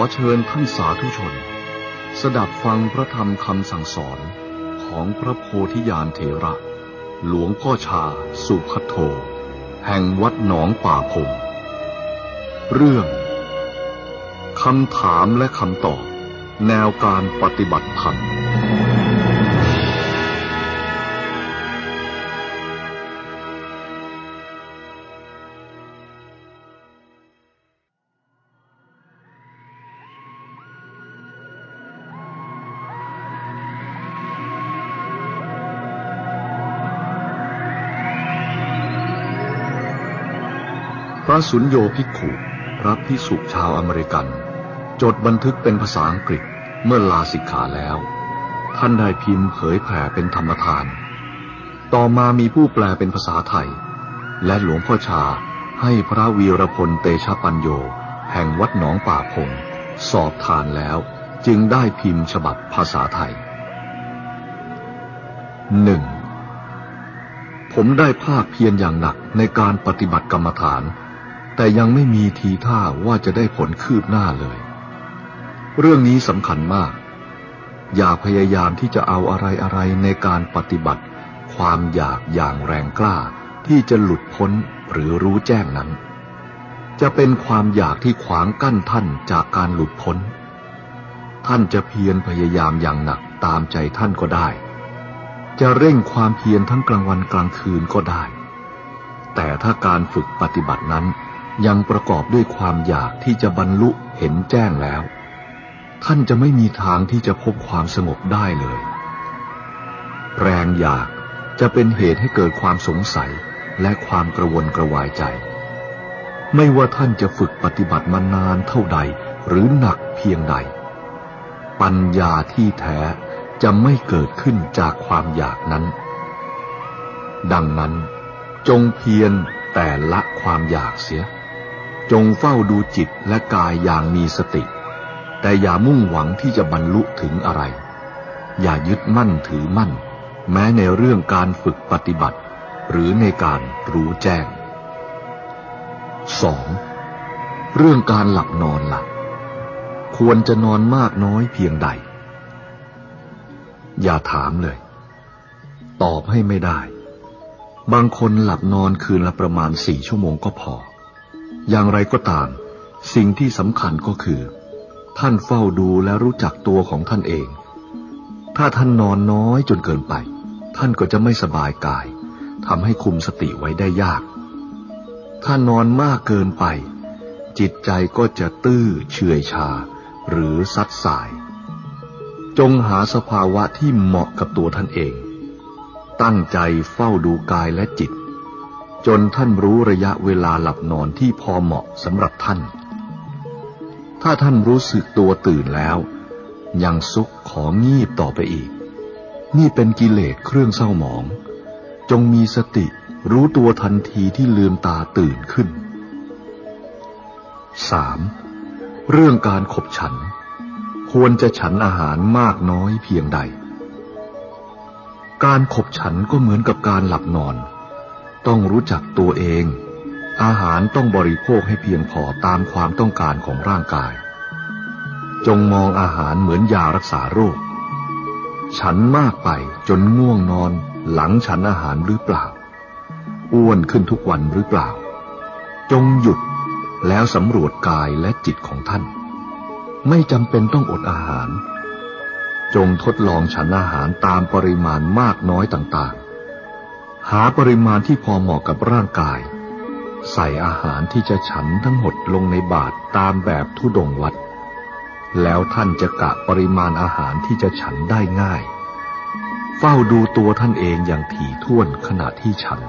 อเชิญท่านสาธุชน สดับฟังพระธรรมคำสั่งสอนของพระโพธิญาณเถระ หลวงพ่อชาสุขโท แห่งวัดหนองป่าพงเรื่องคำถามและคำตอบ แนวการปฏิบัติธรรม พระสุญโยภิกขุพระพิสุชาวอเมริกัน จดบันทึกเป็นภาษาอังกฤษเมื่อลาสิกขาแล้ว ท่านได้พิมพ์เผยแผ่เป็นธรรมทาน ต่อมามีผู้แปลเป็นภาษาไทย และหลวงพ่อชาให้พระวีรพลเตชะปัญโย แห่งวัดหนองป่าพง สอบทานแล้ว จึงได้พิมพ์ฉบับภาษาไทยหนึ่งผมได้ภาคเพียรอย่างหนักในการปฏิบัติกรรมฐาน แต่ยังไม่มีทีท่าว่าจะได้ผลคืบหน้าเลย เรื่องนี้สำคัญมาก อย่าพยายามที่จะเอาอะไรอะไรในการปฏิบัติ ความอยากอย่างแรงกล้าที่จะหลุดพ้นหรือรู้แจ้งนั้น จะเป็นความอยากที่ขวางกั้นท่านจากการหลุดพ้น ท่านจะเพียรพยายามอย่างหนักตามใจท่านก็ได้ จะเร่งความเพียรทั้งกลางวันกลางคืนก็ได้ แต่ถ้าการฝึกปฏิบัตินั้น ยังประกอบด้วยความอยากที่จะบรรลุเห็นแจ้งแล้ว ท่านจะไม่มีทางที่จะพบความสงบได้เลย แรงอยากจะเป็นเหตุให้เกิดความสงสัยและความกระวนกระวายใจ ไม่ว่าท่านจะฝึกปฏิบัติมานานเท่าใดหรือหนักเพียงใด ปัญญาที่แท้จะไม่เกิดขึ้นจากความอยากนั้น ดังนั้นจงเพียรแต่ละความอยากเสีย จงเฝ้าดูจิตและกายอย่างมีสติ แต่อย่ามุ่งหวังที่จะบรรลุถึงอะไร อย่ายึดมั่นถือมั่น แม้ในเรื่องการฝึกปฏิบัติ หรือในการรู้แจ้ง 2. เรื่องการหลับนอนละ่ะควรจะนอนมากน้อยเพียงใด อย่าถามเลย ตอบให้ไม่ได้ บางคนหลับนอนคืนละประมาณสี่ชั่วโมงก็พอ อย่างไรก็ตาม สิ่งที่สำคัญก็คือ ท่านเฝ้าดูและรู้จักตัวของท่านเอง ถ้าท่านนอนน้อยจนเกินไป ท่านก็จะไม่สบายกายทำให้คุมสติไว้ได้ยาก ถ้านอนมากเกินไป จิตใจก็จะตื้อเฉื่อยชา หรือซัดสาย จงหาสภาวะที่เหมาะกับตัวท่านเอง ตั้งใจเฝ้าดูกายและจิต จนท่านรู้ระยะเวลาหลับนอนที่พอเหมาะสำหรับท่าน ถ้าท่านรู้สึกตัวตื่นแล้ว ยังซุกของงีบต่อไปอีก นี่เป็นกิเลสเครื่องเศร้าหมอง จงมีสติรู้ตัวทันทีที่ลืมตาตื่นขึ้น 3. เรื่องการขบฉัน ควรจะฉันอาหารมากน้อยเพียงใด การขบฉันก็เหมือนกับการหลับนอน ต้องรู้จักตัวเอง อาหารต้องบริโภคให้เพียงพอตามความต้องการของร่างกาย จงมองอาหารเหมือนยารักษาโรค ฉันมากไปจนง่วงนอนหลังฉันอาหารหรือเปล่า อ้วนขึ้นทุกวันหรือเปล่า จงหยุดแล้วสำรวจกายและจิตของท่าน ไม่จำเป็นต้องอดอาหาร จงทดลองฉันอาหารตามปริมาณมากน้อยต่าง หาปริมาณที่พอเหมาะกับร่างกาย ใส่อาหารที่จะฉันทั้งหมดลงในบาตรตามแบบทุดงวัด แล้วท่านจะกะปริมาณอาหารที่จะฉันได้ง่าย เฝ้าดูตัวท่านเองอย่างถี่ถ้วนขณะที่ฉัน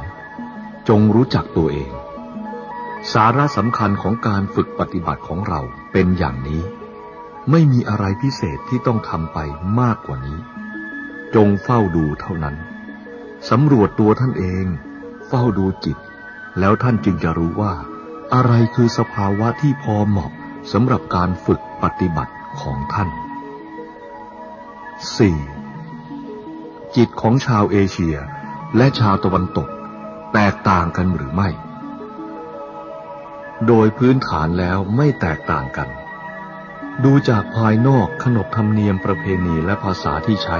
จงรู้จักตัวเอง สาระสำคัญของการฝึกปฏิบัติของเราเป็นอย่างนี้ ไม่มีอะไรพิเศษที่ต้องทำไปมากกว่านี้ จงเฝ้าดูเท่านั้น สำรวจตัวท่านเอง เฝ้าดูจิต แล้วท่านจึงจะรู้ว่า อะไรคือสภาวะที่พอเหมาะสำหรับการฝึกปฏิบัติของท่าน 4. จิตของชาวเอเชียและชาวตะวันตก แตกต่างกันหรือไม่ โดยพื้นฐานแล้วไม่แตกต่างกัน ดูจากภายนอกขนบธรรมเนียมประเพณีและภาษาที่ใช้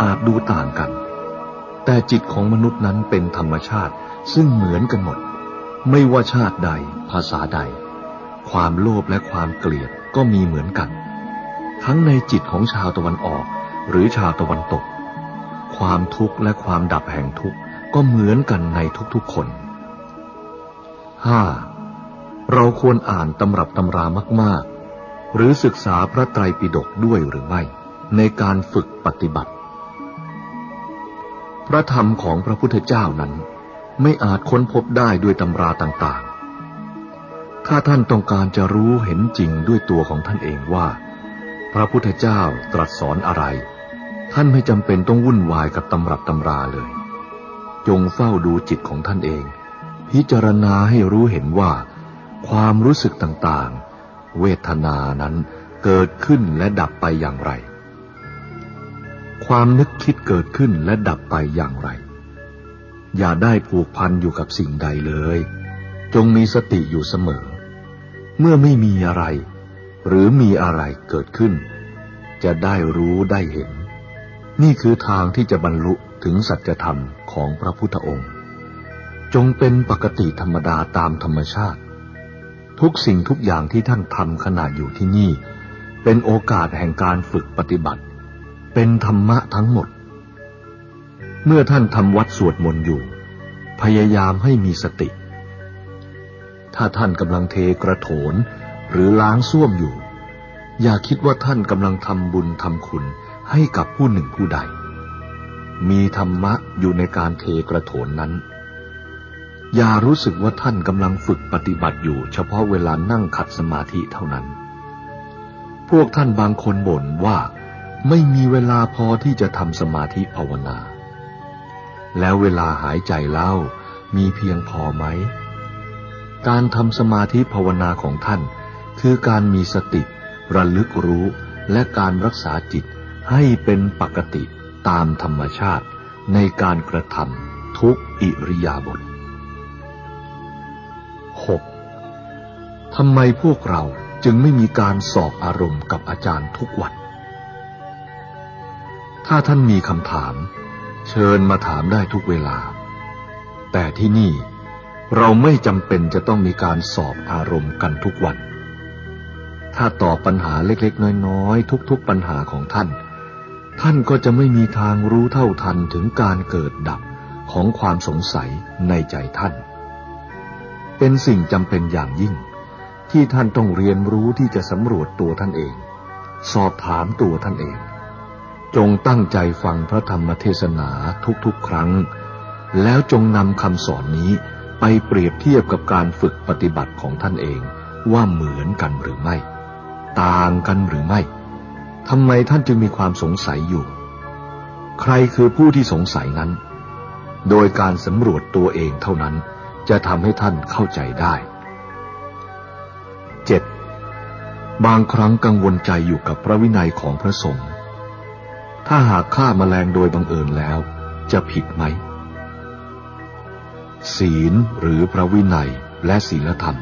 อาจดูต่างกัน แต่จิตของมนุษย์นั้นเป็นธรรมชาติซึ่งเหมือนกันหมด ไม่ว่าชาติใด ภาษาใด ความโลภและความเกลียดก็มีเหมือนกัน ทั้งในจิตของชาวตะวันออก หรือชาวตะวันตก ความทุกข์และความดับแห่งทุกข์ก็เหมือนกันในทุกๆคนห้าเราควรอ่านตำรับตำรามาก ๆ หรือศึกษาพระไตรปิฎกด้วยหรือไม่ ในการฝึกปฏิบัติ พระธรรมของพระพุทธเจ้านั้น ไม่อาจค้นพบได้ด้วยตำราต่างๆ ถ้าท่านต้องการจะรู้เห็นจริงด้วยตัวของท่านเองว่า พระพุทธเจ้าตรัสสอนอะไร ท่านไม่จำเป็นต้องวุ่นวายกับตำรับตำราเลย จงเฝ้าดูจิตของท่านเอง พิจารณาให้รู้เห็นว่า ความรู้สึกต่างๆ เวทนานั้นเกิดขึ้นและดับไปอย่างไร ความนึกคิดเกิดขึ้นและดับไปอย่างไร อย่าได้ผูกพันอยู่กับสิ่งใดเลย จงมีสติอยู่เสมอ เมื่อไม่มีอะไร หรือมีอะไรเกิดขึ้น จะได้รู้ได้เห็น นี่คือทางที่จะบรรลุถึงสัจธรรมของพระพุทธองค์ จงเป็นปกติธรรมดาตามธรรมชาติ ทุกสิ่งทุกอย่างที่ท่านทำขณะอยู่ที่นี่ เป็นโอกาสแห่งการฝึกปฏิบัติ เป็นธรรมะทั้งหมด เมื่อท่านทำวัดสวดมนต์อยู่ พยายามให้มีสติ ถ้าท่านกำลังเทกระโถนหรือล้างส้วมอยู่ อย่าคิดว่าท่านกำลังทำบุญทำคุณให้กับผู้หนึ่งผู้ใด มีธรรมะอยู่ในการเทกระโถนนั้น อย่ารู้สึกว่าท่านกำลังฝึกปฏิบัติอยู่เฉพาะเวลานั่งขัดสมาธิเท่านั้น พวกท่านบางคนบ่นว่า ไม่มีเวลาพอที่จะทำสมาธิภาวนา แล้วเวลาหายใจเล่ามีเพียงพอไหม การทำสมาธิภาวนาของท่าน คือการมีสติ ระลึกรู้และการรักษาจิตให้เป็นปกติตามธรรมชาติในการกระทำทุกอิริยาบถ 6. ทำไมพวกเราจึงไม่มีการสอบอารมณ์กับอาจารย์ทุกวัน ถ้าท่านมีคำถาม เชิญมาถามได้ทุกเวลา แต่ที่นี่เราไม่จำเป็นจะต้องมีการสอบอารมณ์กันทุกวัน ถ้าตอบปัญหาเล็กๆ น้อยๆ ทุกๆปัญหาของท่าน ท่านก็จะไม่มีทางรู้เท่าทันถึงการเกิดดับของความสงสัยในใจท่าน เป็นสิ่งจำเป็นอย่างยิ่ง ที่ท่านต้องเรียนรู้ที่จะสำรวจตัวท่านเอง สอบถามตัวท่านเอง จงตั้งใจฟังพระธรรมเทศนาทุกๆครั้ง แล้วจงนำคำสอนนี้ไปเปรียบเทียบกับการฝึกปฏิบัติของท่านเองว่าเหมือนกันหรือไม่ ต่างกันหรือไม่ทำไมท่านจึงมีความสงสัยอยู่ ใครคือผู้ที่สงสัยนั้น โดยการสำรวจตัวเองเท่านั้นจะทำให้ท่านเข้าใจได้ 7. บางครั้งกังวลใจอยู่กับพระวินัยของพระสงฆ์ ถ้าหากฆ่ามาแมลงโดยบังเอิญแล้ว จะผิดไหม ศีลหรือพระวินัยและศีลธรรม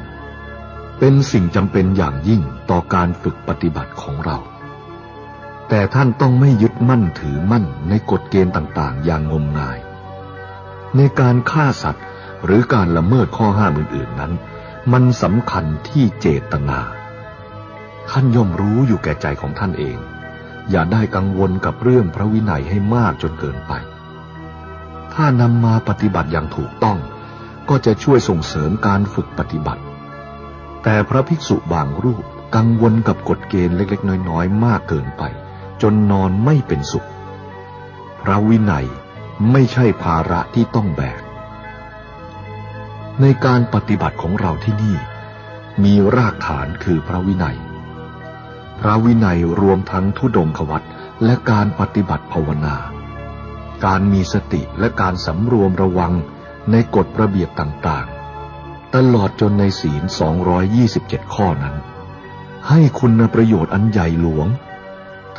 เป็นสิ่งจำเป็นอย่างยิ่งต่อการฝึกปฏิบัติของเรา แต่ท่านต้องไม่ยึดมั่นถือมั่นในกฎเกณฑ์ต่างๆ อย่างงมงาย ในการฆ่าสัตว์หรือการละเมิดข้อห้ามอื่นๆนั้น มันสำคัญที่เจตนา ท่านย่อมรู้อยู่แก่ใจของท่านเอง อย่าได้กังวลกับเรื่องพระวินัยให้มากจนเกินไป ถ้านำมาปฏิบัติอย่างถูกต้อง ก็จะช่วยส่งเสริมการฝึกปฏิบัติ แต่พระภิกษุบางรูปกังวลกับกฎเกณฑ์เล็กๆ น้อยๆ มากเกินไป จนนอนไม่เป็นสุข พระวินัยไม่ใช่ภาระที่ต้องแบก ในการปฏิบัติของเราที่นี่ มีรากฐานคือพระวินัย พระวินัยรวมทั้งทุดงควัตและการปฏิบัติภาวนา การมีสติและการสำรวมระวังในกฎระเบียบต่างๆ ตลอดจนในศีล 227 ข้อนั้น ให้คุณประโยชน์อันใหญ่หลวง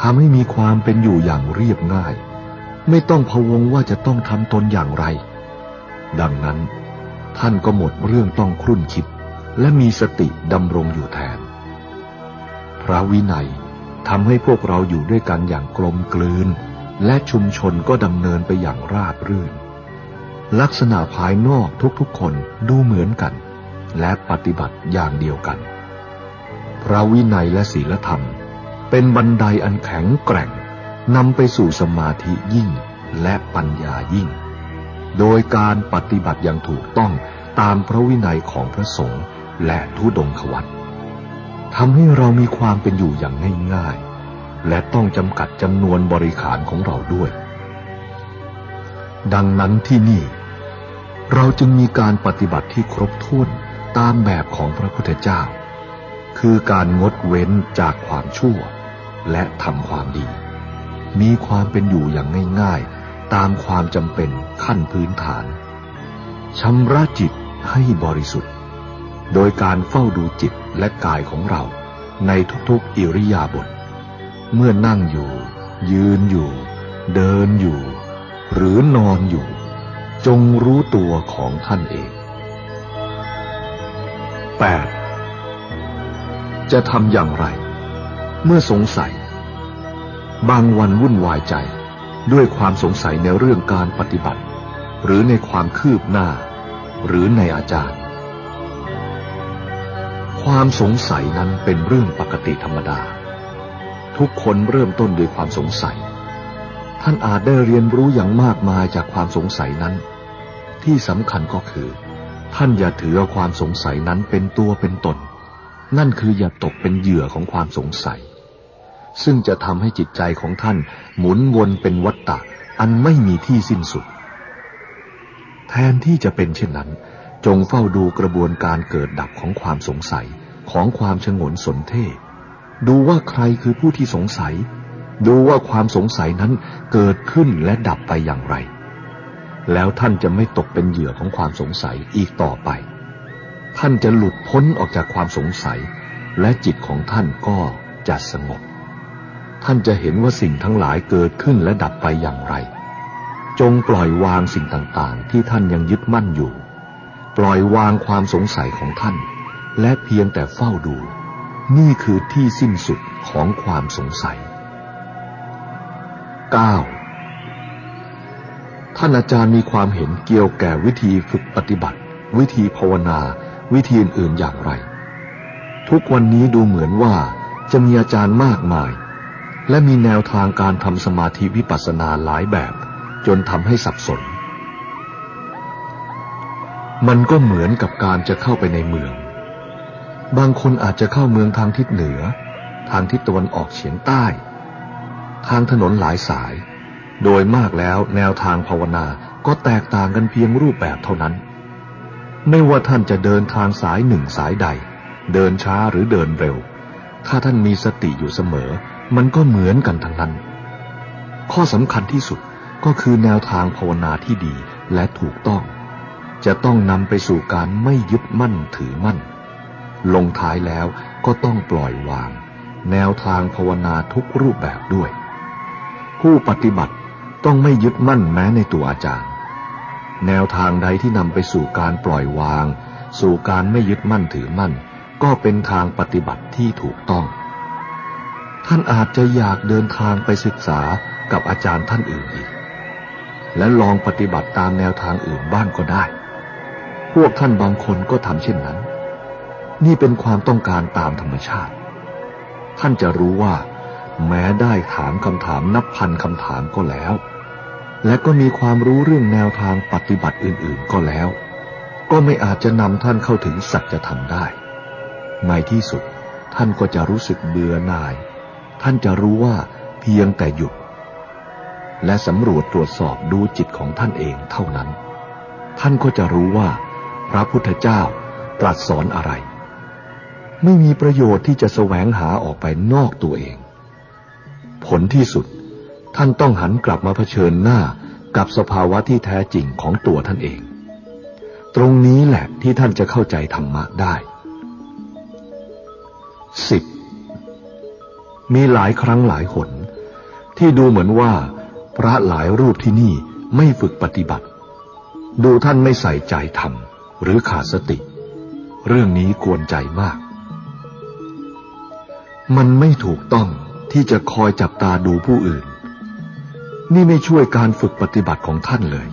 ทำให้มีความเป็นอยู่อย่างเรียบง่าย ไม่ต้องพะวงว่าจะต้องทำตนอย่างไร ดังนั้น ท่านก็หมดเรื่องต้องครุ่นคิด และมีสติดำรงอยู่แทน ระวินัยทำให้พวกเราอยู่ด้วยกันอย่างกลมกลืน และชุมชนก็ดำเนินไปอย่างราบรื่น ลักษณะภายนอกทุกๆคนดูเหมือนกัน และปฏิบัติอย่างเดียวกัน พระวินัยและศีลธรรม เป็นบันไดอันแข็งแกร่งนำไปสู่สมาธิยิ่งและปัญญายิ่ง โดยการปฏิบัติอย่างถูกต้องตามพระวินัยของพระสงฆ์และทุดงควัต ทำให้เรามีความเป็นอยู่อย่างง่ายๆ และต้องจำกัดจำนวนบริขารของเราด้วย ดังนั้นที่นี่ เราจึงมีการปฏิบัติที่ครบถ้วนตามแบบของพระพุทธเจ้า คือการงดเว้นจากความชั่ว และทำความดี มีความเป็นอยู่อย่างง่ายๆ ตามความจำเป็นขั้นพื้นฐานชำระจิตให้บริสุทธิ์ โดยการเฝ้าดูจิตและกายของเราในทุกๆอิริยาบถ เมื่อนั่งอยู่ ยืนอยู่ เดินอยู่ หรือนอนอยู่ จงรู้ตัวของท่านเอง 8. จะทำอย่างไร เมื่อสงสัย บางวันวุ่นวายใจด้วยความสงสัยในเรื่องการปฏิบัติ หรือในความคืบหน้า หรือในอาจารย์ ความสงสัยนั้นเป็นเรื่องปกติธรรมดา ทุกคนเริ่มต้นด้วยความสงสัย ท่านอาจได้เรียนรู้อย่างมากมายจากความสงสัยนั้น ที่สำคัญก็คือ ท่านอย่าถือเอาความสงสัยนั้นเป็นตัวเป็นตน นั่นคืออย่าตกเป็นเหยื่อของความสงสัย ซึ่งจะทำให้จิตใจของท่านหมุนวนเป็นวัฏฏะอันไม่มีที่สิ้นสุด แทนที่จะเป็นเช่นนั้น จงเฝ้าดูกระบวนการเกิดดับของความสงสัยของความชงนสนเท่ดูว่าใครคือผู้ที่สงสัย ดูว่าความสงสัยนั้นเกิดขึ้นและดับไปอย่างไร แล้วท่านจะไม่ตกเป็นเหยื่อของความสงสัยอีกต่อไป ท่านจะหลุดพ้นออกจากความสงสัย และจิตของท่านก็จะสงบ ท่านจะเห็นว่าสิ่งทั้งหลายเกิดขึ้นและดับไปอย่างไร จงปล่อยวางสิ่งต่างๆ ที่ท่านยังยึดมั่นอยู่ ปล่อยวางความสงสัยของท่าน และเพียงแต่เฝ้าดู นี่คือที่สิ้นสุดของความสงสัย 9. ท่านอาจารย์มีความเห็นเกี่ยวแก่วิธีฝึกปฏิบัติ วิธีภาวนา วิธีอื่นๆอย่างไร ทุกวันนี้ดูเหมือนว่าจะมีอาจารย์มากมาย และมีแนวทางการทำสมาธิวิปัสสนาหลายแบบ จนทำให้สับสน มันก็เหมือนกับการจะเข้าไปในเมือง บางคนอาจจะเข้าเมืองทางทิศเหนือ ทางทิศตะวันออกเฉียงใต้ ทางถนนหลายสาย โดยมากแล้วแนวทางภาวนาก็แตกต่างกันเพียงรูปแบบเท่านั้น ไม่ว่าท่านจะเดินทางสายหนึ่งสายใด เดินช้าหรือเดินเร็ว ถ้าท่านมีสติอยู่เสมอ มันก็เหมือนกันทั้งนั้น ข้อสำคัญที่สุดก็คือแนวทางภาวนาที่ดีและถูกต้อง จะต้องนำไปสู่การไม่ยึดมั่นถือมั่น ลงท้ายแล้วก็ต้องปล่อยวาง แนวทางภาวนาทุกรูปแบบด้วย ผู้ปฏิบัติต้องไม่ยึดมั่นแม้ในตัวอาจารย์ แนวทางใดที่นำไปสู่การปล่อยวาง สู่การไม่ยึดมั่นถือมั่น ก็เป็นทางปฏิบัติที่ถูกต้อง ท่านอาจจะอยากเดินทางไปศึกษากับอาจารย์ท่านอื่นอีกและลองปฏิบัติตามแนวทางอื่นบ้างก็ได้ วกท่านบางคนก็ทำเช่นนั้น นี่เป็นความต้องการตามธรรมชาติ ท่านจะรู้ว่า แม้ได้ถามคำถามนับพันคำถามก็แล้ว และก็มีความรู้เรื่องแนวทางปฏิบัติอื่น ๆก็แล้ว ก็ไม่อาจจะนำท่านเข้าถึงสัจธรรมได้ ในที่สุดท่านก็จะรู้สึกเบื่อหน่าย ท่านจะรู้ว่าเพียงแต่หยุด และสำรวจตรวจสอบดูจิตของท่านเองเท่านั้น ท่านก็จะรู้ว่า พระพุทธเจ้าตรัสสอนอะไร ไม่มีประโยชน์ที่จะแสวงหาออกไปนอกตัวเอง ผลที่สุดท่านต้องหันกลับมาเผชิญหน้ากับสภาวะที่แท้จริงของตัวท่านเอง ตรงนี้แหละที่ท่านจะเข้าใจธรรมะได้สิบมีหลายครั้งหลายหน ที่ดูเหมือนว่า พระหลายรูปที่นี่ไม่ฝึกปฏิบัติ ดูท่านไม่ใส่ใจทำ หรือขาดสติ เรื่องนี้กวนใจมาก มันไม่ถูกต้องที่จะคอยจับตาดูผู้อื่น นี่ไม่ช่วยการฝึกปฏิบัติของท่านเลย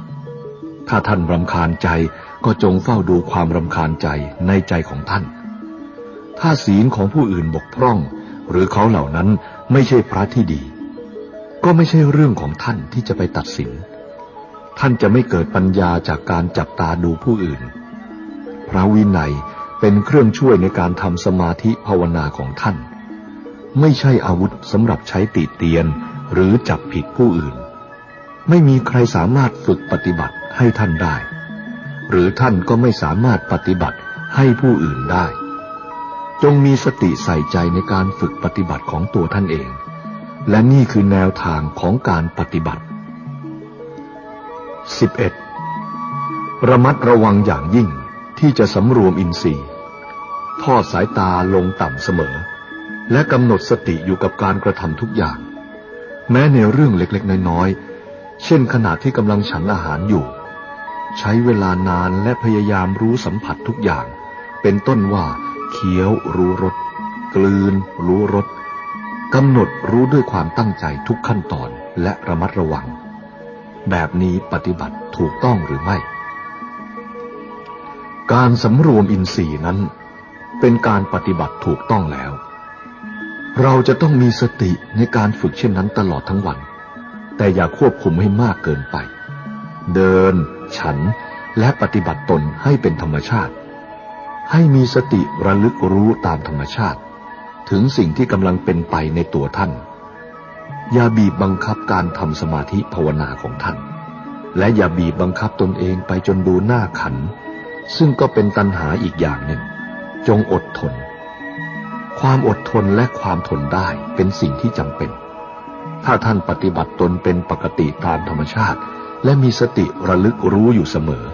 ถ้าท่านรำคาญใจก็จงเฝ้าดูความรำคาญใจในใจของท่าน ถ้าศีลของผู้อื่นบกพร่อง หรือเขาเหล่านั้นไม่ใช่พระที่ดี ก็ไม่ใช่เรื่องของท่านที่จะไปตัดสิน ท่านจะไม่เกิดปัญญาจากการจับตาดูผู้อื่น พระวินัยเป็นเครื่องช่วยในการทำสมาธิภาวนาของท่าน ไม่ใช่อาวุธสำหรับใช้ติเตียนหรือจับผิดผู้อื่น ไม่มีใครสามารถฝึกปฏิบัติให้ท่านได้ หรือท่านก็ไม่สามารถปฏิบัติให้ผู้อื่นได้ จงมีสติใส่ใจในการฝึกปฏิบัติของตัวท่านเอง และนี่คือแนวทางของการปฏิบัติ 11. ระมัดระวังอย่างยิ่ง ที่จะสำรวมอินทรีย์ ทอดสายตาลงต่ำเสมอ และกำหนดสติอยู่กับการกระทำทุกอย่าง แม้ในเรื่องเล็กๆ น้อยๆ เช่นขณะที่กำลังฉันอาหารอยู่ ใช้เวลานานและพยายามรู้สัมผัสทุกอย่าง เป็นต้นว่าเคี้ยวรู้รสกลืน รู้รสกำหนดรู้ด้วยความตั้งใจทุกขั้นตอนและระมัดระวัง แบบนี้ปฏิบัติถูกต้องหรือไม่ การสำรวมอินทรีย์นั้น เป็นการปฏิบัติถูกต้องแล้ว เราจะต้องมีสติในการฝึกเช่นนั้นตลอดทั้งวัน แต่อย่าควบคุมให้มากเกินไป เดิน ฉันและปฏิบัติตนให้เป็นธรรมชาติ ให้มีสติระลึกรู้ตามธรรมชาติ ถึงสิ่งที่กำลังเป็นไปในตัวท่าน อย่าบีบบังคับการทำสมาธิภาวนาของท่าน และอย่าบีบบังคับตนเองไปจนดูหน้าขัน ซึ่งก็เป็นตัณหาอีกอย่างหนึ่ง จงอดทน ความอดทนและความทนได้เป็นสิ่งที่จำเป็น ถ้าท่านปฏิบัติตนเป็นปกติตามธรรมชาติ และมีสติระลึกรู้อยู่เสมอ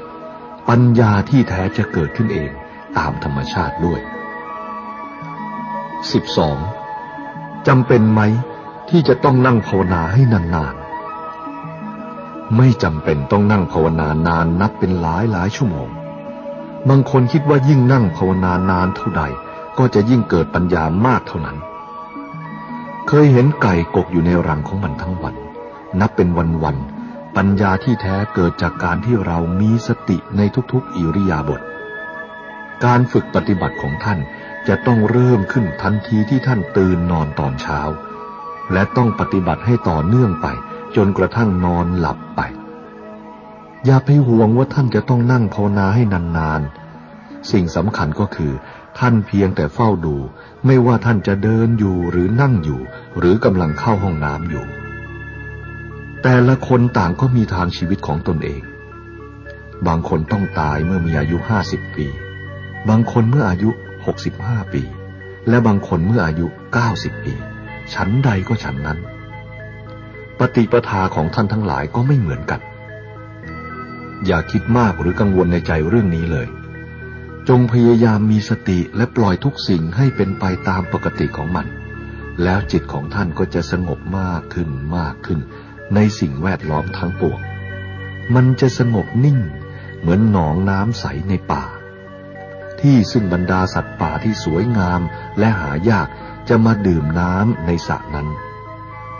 ปัญญาที่แท้จะเกิดขึ้นเองตามธรรมชาติด้วย 12. จำเป็นไหมที่จะต้องนั่งภาวนาให้นานๆ ไม่จำเป็นต้องนั่งภาวนานานนับเป็นหลายหลายชั่วโมง บางคนคิดว่ายิ่งนั่งภาวนานานเท่าใด ก็จะยิ่งเกิดปัญญามากเท่านั้น เคยเห็นไก่กกอยู่ในรังของมันทั้งวัน นับเป็นวันๆปัญญาที่แท้เกิดจากการที่เรามีสติในทุกๆ อิริยาบถการฝึกปฏิบัติของท่านจะต้องเริ่มขึ้นทันทีที่ท่านตื่นนอนตอนเช้า และต้องปฏิบัติให้ต่อเนื่องไป จนกระทั่งนอนหลับไป อย่าไปห่วงว่าท่านจะต้องนั่งภาวนาให้นานๆ สิ่งสำคัญก็คือ ท่านเพียงแต่เฝ้าดู ไม่ว่าท่านจะเดินอยู่หรือนั่งอยู่ หรือกำลังเข้าห้องน้ำอยู่ แต่ละคนต่างก็มีทางชีวิตของตนเอง บางคนต้องตายเมื่อมีอายุห้าสิบปี บางคนเมื่ออายุหกสิบห้าปี และบางคนเมื่ออายุเก้าสิบปี ฉันใดก็ฉันนั้น ปฏิปทาของท่านทั้งหลายก็ไม่เหมือนกัน อย่าคิดมากหรือกังวลในใจเรื่องนี้เลย จงพยายามมีสติและปล่อยทุกสิ่งให้เป็นไปตามปกติของมัน แล้วจิตของท่านก็จะสงบมากขึ้นมากขึ้น ในสิ่งแวดล้อมทั้งปวง มันจะสงบนิ่ง เหมือนหนองน้ำใสในป่า ที่ซึ่งบรรดาสัตว์ป่าที่สวยงามและหายากจะมาดื่มน้ำในสระนั้น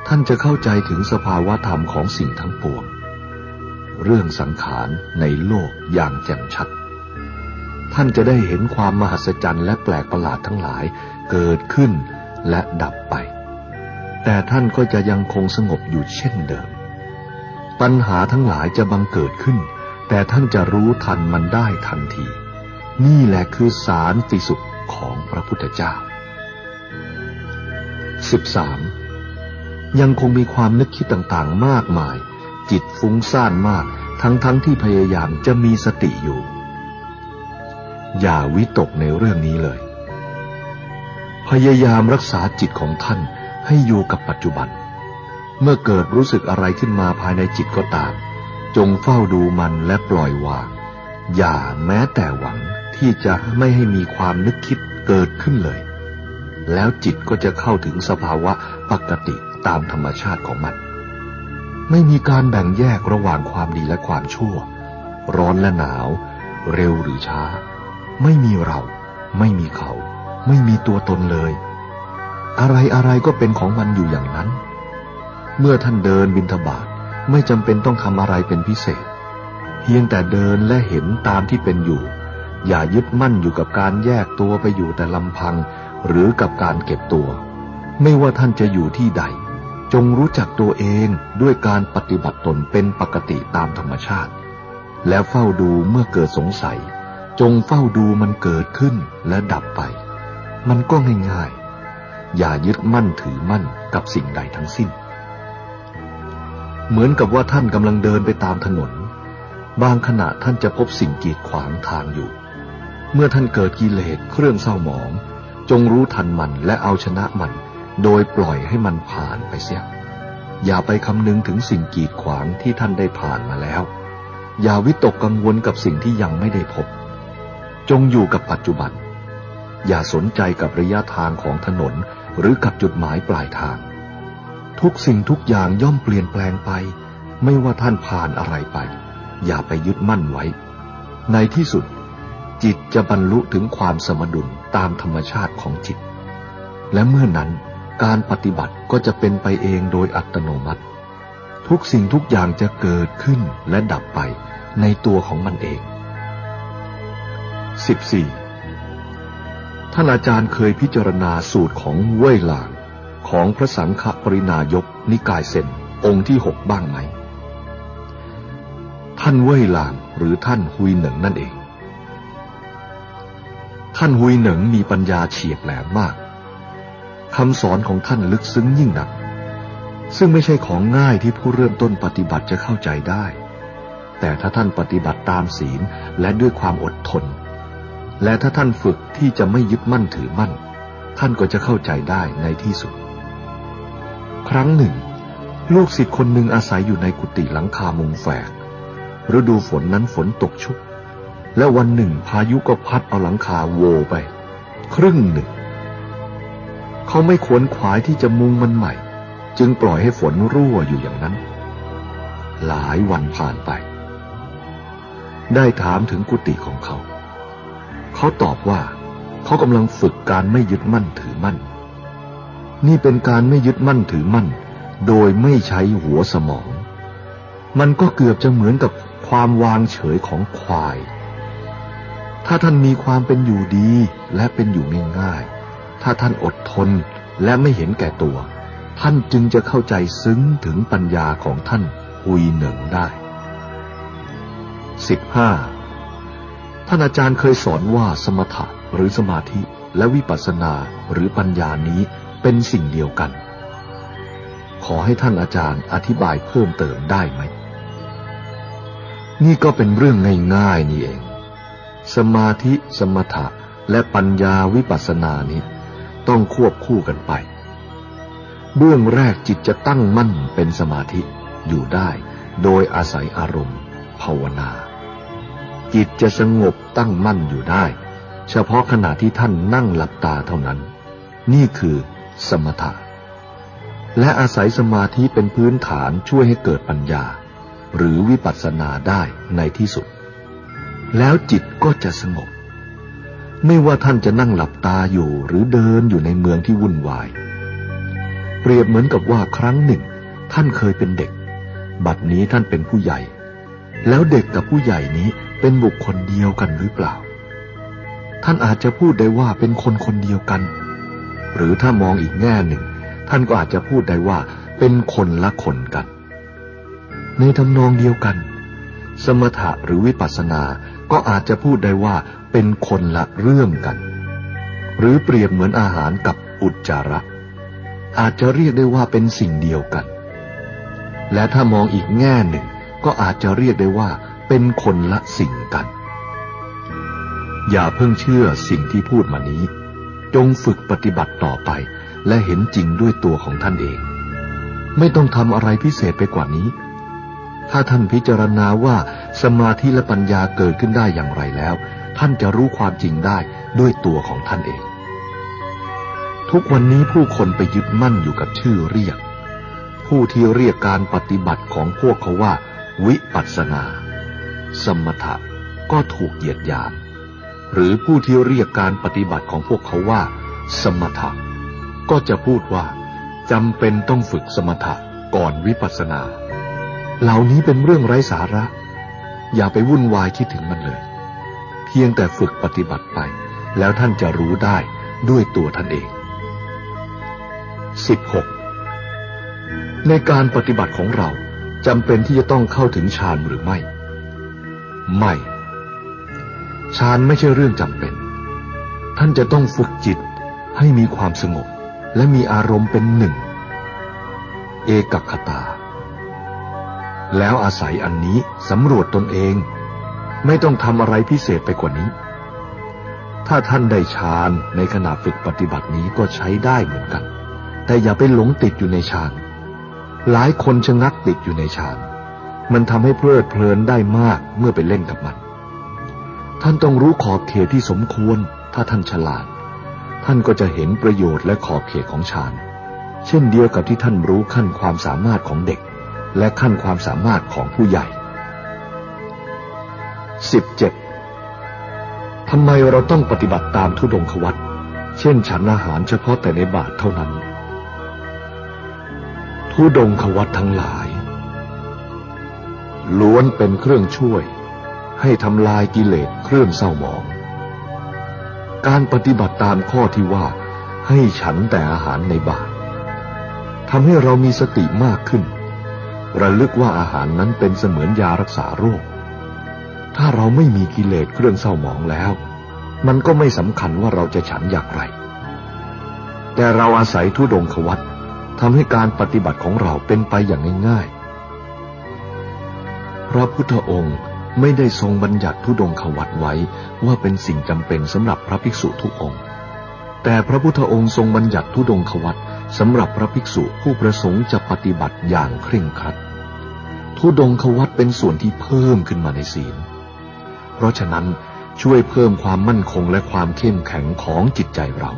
ท่านจะเข้าใจถึงสภาวะธรรมของสิ่งทั้งปวง เรื่องสังขารในโลกอย่างแจ่มชัด ท่านจะได้เห็นความมหัศจรรย์และแปลกประหลาดทั้งหลายเกิดขึ้นและดับไป แต่ท่านก็จะยังคงสงบอยู่เช่นเดิม ปัญหาทั้งหลายจะบังเกิดขึ้น แต่ท่านจะรู้ทันมันได้ทันที นี่แหละคือสารติสุขของพระพุทธเจ้า 13. ยังคงมีความนึกคิดต่างๆ มากมาย จิตฟุ้งซ่านมาก ทั้งๆทที่พยายามจะมีสติอยู่ อย่าวิตกในเรื่องนี้เลย พยายามรักษาจิตของท่านให้อยู่กับปัจจุบัน เมื่อเกิดรู้สึกอะไรขึ้นมาภายในจิตก็ตาม จงเฝ้าดูมันและปล่อยวาง อย่าแม้แต่หวังที่จะไม่ให้มีความนึกคิดเกิดขึ้นเลย แล้วจิตก็จะเข้าถึงสภาวะปกติตามธรรมชาติของมัน ไม่มีการแบ่งแยกระหว่างความดีและความชั่ว ร้อนและหนาว เร็วหรือช้า ไม่มีเรา ไม่มีเขา ไม่มีตัวตนเลย อะไรอะไรก็เป็นของมันอยู่อย่างนั้น เมื่อท่านเดินบินทบาทไม่จำเป็นต้องทำอะไรเป็นพิเศษ เพียงแต่เดินและเห็นตามที่เป็นอยู่ อย่ายึดมั่นอยู่กับการแยกตัวไปอยู่แต่ลำพัง หรือกับการเก็บตัว ไม่ว่าท่านจะอยู่ที่ใด จงรู้จักตัวเองด้วยการปฏิบัติตนเป็นปกติตามธรรมชาติ แล้วเฝ้าดูเมื่อเกิดสงสัย จงเฝ้าดูมันเกิดขึ้นและดับไป มันก็ง่ายๆ อย่ายึดมั่นถือมั่นกับสิ่งใดทั้งสิ้น เหมือนกับว่าท่านกำลังเดินไปตามถนน บางขณะท่านจะพบสิ่งกีดขวางทางอยู่ เมื่อท่านเกิดกิเลสเครื่องเศร้าหมอง จงรู้ทันมันและเอาชนะมัน โดยปล่อยให้มันผ่านไปเสีย อย่าไปคำนึงถึงสิ่งกีดขวางที่ท่านได้ผ่านมาแล้ว อย่าวิตกกังวลกับสิ่งที่ยังไม่ได้พบ จงอยู่กับปัจจุบัน อย่าสนใจกับระยะทางของถนนหรือกับจุดหมายปลายทาง ทุกสิ่งทุกอย่างย่อมเปลี่ยนแปลงไป ไม่ว่าท่านผ่านอะไรไป อย่าไปยึดมั่นไว้ ในที่สุด จิตจะบรรลุถึงความสมดุลตามธรรมชาติของจิต และเมื่อนั้น การปฏิบัติก็จะเป็นไปเองโดยอัตโนมัติ ทุกสิ่งทุกอย่างจะเกิดขึ้นและดับไปในตัวของมันเอง 14. ท่านอาจารย์เคยพิจารณาสูตรของเว่ยหลางของพระสังฆปรินายกนิกายเซนองค์ที่หกบ้างไหม ท่านเว่ยหลางหรือท่านฮุยเหนิงนั่นเอง ท่านฮุยเหนิงมีปัญญาเฉียบแหลมมาก คำสอนของท่านลึกซึ้งยิ่งนัก ซึ่งไม่ใช่ของง่ายที่ผู้เริ่มต้นปฏิบัติจะเข้าใจได้ แต่ถ้าท่านปฏิบัติตามศีลและด้วยความอดทน และถ้าท่านฝึกที่จะไม่ยึดมั่นถือมั่น ท่านก็จะเข้าใจได้ในที่สุด ครั้งหนึ่ง ลูกศิษย์คนหนึ่งอาศัยอยู่ในกุฏิหลังคามุงแฝกฤดูฝนนั้นฝนตกชุก และวันหนึ่งพายุก็พัดเอาหลังคาโวไป ครึ่งหนึ่ง เขาไม่ขวนขวายที่จะมุงมันใหม่ จึงปล่อยให้ฝนรั่วอยู่อย่างนั้น หลายวันผ่านไป ได้ถามถึงกุฏิของเขา เขาตอบว่า เขากำลังฝึกการไม่ยึดมั่นถือมั่น นี่เป็นการไม่ยึดมั่นถือมั่น โดยไม่ใช้หัวสมอง มันก็เกือบจะเหมือนกับความวางเฉยของควายถ้าท่านมีความเป็นอยู่ดีและเป็นอยู่ง่ายๆ ถ้าท่านอดทนและไม่เห็นแก่ตัว ท่านจึงจะเข้าใจซึ้งถึงปัญญาของท่านหุยเหนิงได้ 15. ท่านอาจารย์เคยสอนว่าสมถะหรือสมาธิและวิปัสสนาหรือปัญญานี้เป็นสิ่งเดียวกัน ขอให้ท่านอาจารย์อธิบายเพิ่มเติมได้ไหม นี่ก็เป็นเรื่องง่ายๆนี่เอง สมาธิ สมถะและปัญญาวิปัสสนานี้ ต้องควบคู่กันไป เบื้องแรกจิตจะตั้งมั่นเป็นสมาธิอยู่ได้ โดยอาศัยอารมณ์ ภาวนา จิตจะสงบตั้งมั่นอยู่ได้ เฉพาะขณะที่ท่านนั่งหลับตาเท่านั้น นี่คือสมถะ และอาศัยสมาธิเป็นพื้นฐานช่วยให้เกิดปัญญา หรือวิปัสสนาได้ในที่สุด แล้วจิตก็จะสงบ ไม่ว่าท่านจะนั่งหลับตาอยู่หรือเดินอยู่ในเมืองที่วุ่นวาย เปรียบเหมือนกับว่าครั้งหนึ่ง ท่านเคยเป็นเด็ก บัดนี้ท่านเป็นผู้ใหญ่ แล้วเด็กกับผู้ใหญ่นี้เป็นบุคคลเดียวกันหรือเปล่า ท่านอาจจะพูดได้ว่าเป็นคนคนเดียวกัน หรือถ้ามองอีกแง่หนึ่ง ท่านก็อาจจะพูดได้ว่าเป็นคนละคนกัน ในทำนองเดียวกัน สมถะหรือวิปัสสนา ก็อาจจะพูดได้ว่าเป็นคนละเรื่องกัน หรือเปรียบเหมือนอาหารกับอุจจาระ อาจจะเรียกได้ว่าเป็นสิ่งเดียวกัน และถ้ามองอีกแง่หนึ่ง ก็อาจจะเรียกได้ว่า เป็นคนละสิ่งกัน อย่าเพิ่งเชื่อสิ่งที่พูดมานี้ จงฝึกปฏิบัติต่อไป และเห็นจริงด้วยตัวของท่านเอง ไม่ต้องทำอะไรพิเศษไปกว่านี้ ถ้าท่านพิจารณาว่า สมาธิและปัญญาเกิดขึ้นได้อย่างไรแล้ว ท่านจะรู้ความจริงได้ด้วยตัวของท่านเอง ทุกวันนี้ผู้คนไปยึดมั่นอยู่กับชื่อเรียก ผู้ที่เรียกการปฏิบัติของพวกเขาว่า วิปัสสนา สมถะก็ถูกเหยียดหยาม หรือผู้ที่เรียกการปฏิบัติของพวกเขาว่า สมถะ ก็จะพูดว่าจำเป็นต้องฝึกสมถะก่อนวิปัสสนา เหล่านี้เป็นเรื่องไร้สาระ อย่าไปวุ่นวายคิดถึงมันเลย เพียงแต่ฝึกปฏิบัติไป แล้วท่านจะรู้ได้ด้วยตัวท่านเอง 16. ในการปฏิบัติของเราจำเป็นที่จะต้องเข้าถึงฌานหรือไม่ ไม่ฌานไม่ใช่เรื่องจำเป็น ท่านจะต้องฝึกจิตให้มีความสงบ และมีอารมณ์เป็นหนึ่ง เอกคตา แล้วอาศัยอันนี้สำรวจตนเอง ไม่ต้องทำอะไรพิเศษไปกว่านี้ ถ้าท่านได้ฌานในขณะฝึกปฏิบัตินี้ก็ใช้ได้เหมือนกัน แต่อย่าไปหลงติดอยู่ในฌาน หลายคนชะงักติดอยู่ในฌาน มันทำให้เพลิดเพลินได้มากเมื่อไปเล่นกับมัน ท่านต้องรู้ขอบเขตที่สมควร ถ้าท่านฉลาด ท่านก็จะเห็นประโยชน์และขอบเขตของฌาน เช่นเดียวกับที่ท่านรู้ขั้นความสามารถของเด็ก และขั้นความสามารถของผู้ใหญ่ 17. ทำไมเราต้องปฏิบัติตามทุดงควัตเช่นฉันอาหารเฉพาะแต่ในบาทเท่านั้น ทุดงควัตทั้งหลาย ล้วนเป็นเครื่องช่วย ให้ทำลายกิเลสเครื่องเศร้าหมอง การปฏิบัติตามข้อที่ว่า ให้ฉันแต่อาหารในบาตรทำให้เรามีสติมากขึ้น ระลึกว่าอาหารนั้นเป็นเสมือนยารักษาโรค ถ้าเราไม่มีกิเลสเครื่องเศร้าหมองแล้ว มันก็ไม่สำคัญว่าเราจะฉันอย่างไร แต่เราอาศัยทุดงควัตทำให้การปฏิบัติของเราเป็นไปอย่างง่ายๆ พระพุทธองค์ไม่ได้ทรงบัญญัติทุดงขวัตไว้ว่าเป็นสิ่งจำเป็นสำหรับพระภิกษุทุกองค์ แต่พระพุทธองค์ทรงบัญญัติทุดงขวัต สำหรับพระภิกษุผู้ประสงค์จะปฏิบัติอย่างเคร่งครัด ทุดงขวัตเป็นส่วนที่เพิ่มขึ้นมาในศีล เพราะฉะนั้นช่วยเพิ่มความมั่นคงและความเข้มแข็งของจิตใจเรา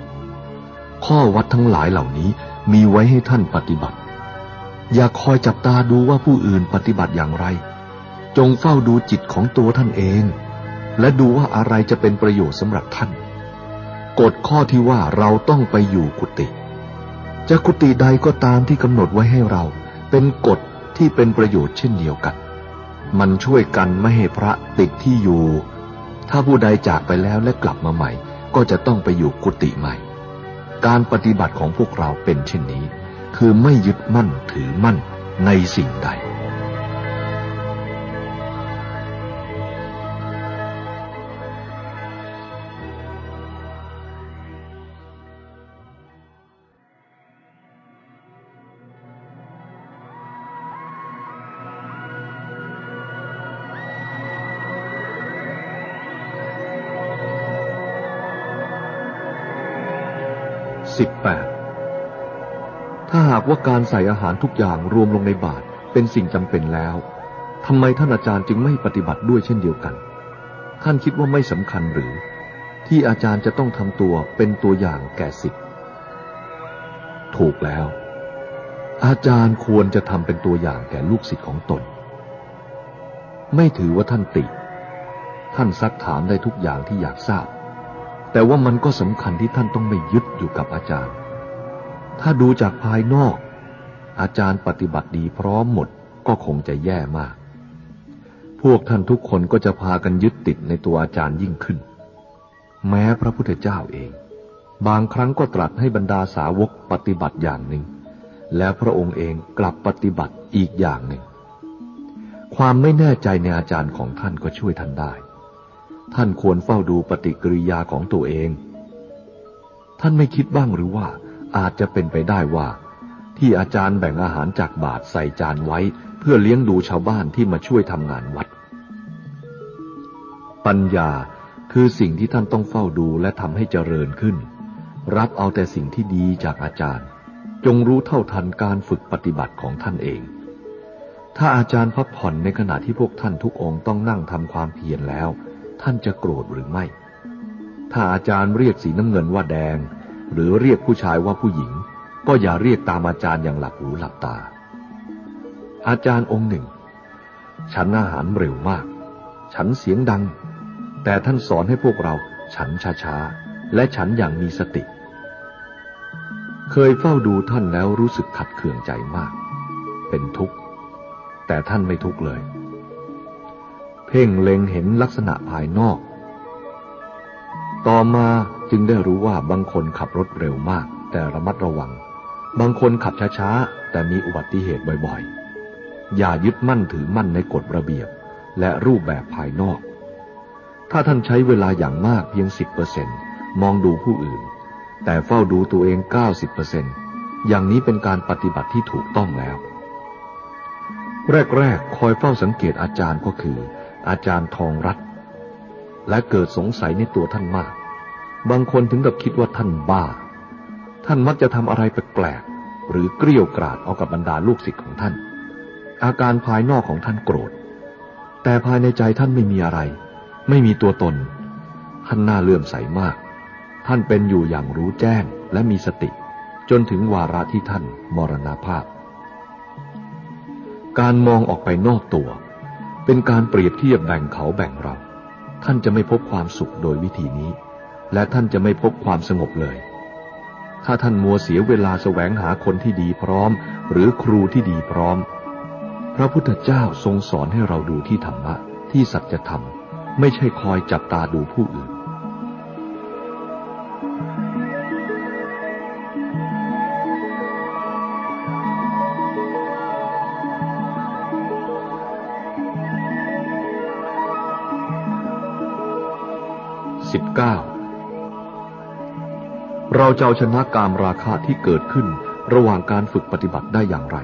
ข้อวัดทั้งหลายเหล่านี้มีไว้ให้ท่านปฏิบัติ อย่าคอยจับตาดูว่าผู้อื่นปฏิบัติอย่างไร จงเฝ้าดูจิตของตัวท่านเอง และดูว่าอะไรจะเป็นประโยชน์สำหรับท่าน กฎข้อที่ว่าเราต้องไปอยู่กุฏิ จะกุฏิใดก็ตามที่กำหนดไว้ให้เรา เป็นกฎที่เป็นประโยชน์เช่นเดียวกัน มันช่วยกันไม่ให้พระติดที่อยู่ ถ้าผู้ใดจากไปแล้วและกลับมาใหม่ ก็จะต้องไปอยู่กุฏิใหม่ การปฏิบัติของพวกเราเป็นเช่นนี้ คือไม่ยึดมั่นถือมั่นในสิ่งใด ว่าการใส่อาหารทุกอย่างรวมลงในบาตรเป็นสิ่งจำเป็นแล้วทำไมท่านอาจารย์จึงไม่ปฏิบัติด้วยเช่นเดียวกัน ท่านคิดว่าไม่สำคัญหรือ ที่อาจารย์จะต้องทำตัวเป็นตัวอย่างแก่สิทธิ์ถูกแล้ว อาจารย์ควรจะทำเป็นตัวอย่างแก่ลูกศิษย์ของตน ไม่ถือว่าท่านติ ท่านซักถามได้ทุกอย่างที่อยากทราบ แต่ว่ามันก็สำคัญที่ท่านต้องไม่ยึดอยู่กับอาจารย์ ถ้าดูจากภายนอก อาจารย์ปฏิบัติดีพร้อมหมดก็คงจะแย่มาก พวกท่านทุกคนก็จะพากันยึดติดในตัวอาจารย์ยิ่งขึ้น แม้พระพุทธเจ้าเอง บางครั้งก็ตรัสให้บรรดาสาวกปฏิบัติอย่างหนึ่ง แล้วพระองค์เองกลับปฏิบัติอีกอย่างหนึ่ง ความไม่แน่ใจในอาจารย์ของท่านก็ช่วยท่านได้ ท่านควรเฝ้าดูปฏิกิริยาของตัวเอง ท่านไม่คิดบ้างหรือว่าอาจจะเป็นไปได้ว่า ที่อาจารย์แบ่งอาหารจากบาทใส่จานไว้ เพื่อเลี้ยงดูชาวบ้านที่มาช่วยทำงานวัด ปัญญาคือสิ่งที่ท่านต้องเฝ้าดูและทำให้เจริญขึ้น รับเอาแต่สิ่งที่ดีจากอาจารย์ จงรู้เท่าทันการฝึกปฏิบัติของท่านเอง ถ้าอาจารย์พักผ่อนในขณะที่พวกท่านทุกองค์ต้องนั่งทำความเพียรแล้ว ท่านจะโกรธหรือไม่ ถ้าอาจารย์เรียกสีน้ำเงินว่าแดง หรือเรียกผู้ชายว่าผู้หญิง ก็อย่าเรียกตามอาจารย์อย่างหลับหูหลับตา อาจารย์องค์หนึ่ง ฉันอาหารเร็วมาก ฉันเสียงดัง แต่ท่านสอนให้พวกเราฉันช้าๆ และฉันอย่างมีสติ เคยเฝ้าดูท่านแล้วรู้สึกขัดเคืองใจมาก เป็นทุกข์ แต่ท่านไม่ทุกข์เลย เพ่งเล็งเห็นลักษณะภายนอก ต่อมาจึงได้รู้ว่าบางคนขับรถเร็วมาก แต่ระมัดระวัง บางคนขับช้าๆ แต่มีอุบัติเหตุบ่อยๆ อย่ายึดมั่นถือมั่นในกฎระเบียบ และรูปแบบภายนอก ถ้าท่านใช้เวลาอย่างมากเพียงสิบเปอร์เซ็นมองดูผู้อื่น แต่เฝ้าดูตัวเองเก้าสิบเปอร์เซ็นอย่างนี้เป็นการปฏิบัติที่ถูกต้องแล้ว แรกๆ คอยเฝ้าสังเกตอาจารย์ก็คือ อาจารย์ทองรัตและเกิดสงสัยในตัวท่านมาก บางคนถึงกับคิดว่าท่านบ้า ท่านมักจะทำอะไรแปลกๆหรือเกลี้ยวกราดเอากับบรรดาลูกศิษย์ของท่าน อาการภายนอกของท่านโกรธ แต่ภายในใจท่านไม่มีอะไร ไม่มีตัวตน ท่านน่าเลื่อมใสมาก ท่านเป็นอยู่อย่างรู้แจ้งและมีสติ จนถึงวาระที่ท่านมรณาภาพ การมองออกไปนอกตัว เป็นการเปรียบเทียบแบ่งเขาแบ่งเรา ท่านจะไม่พบความสุขโดยวิธีนี้ และท่านจะไม่พบความสงบเลย ถ้าท่านมัวเสียเวลาแสวงหาคนที่ดีพร้อม หรือครูที่ดีพร้อม พระพุทธเจ้าทรงสอนให้เราดูที่ธรรมะ ที่สัจธรรม ไม่ใช่คอยจับตาดูผู้อื่นสิบเก้า เราจะเอาชนะกามราคะที่เกิดขึ้นระหว่างการฝึกปฏิบัติได้อย่างไร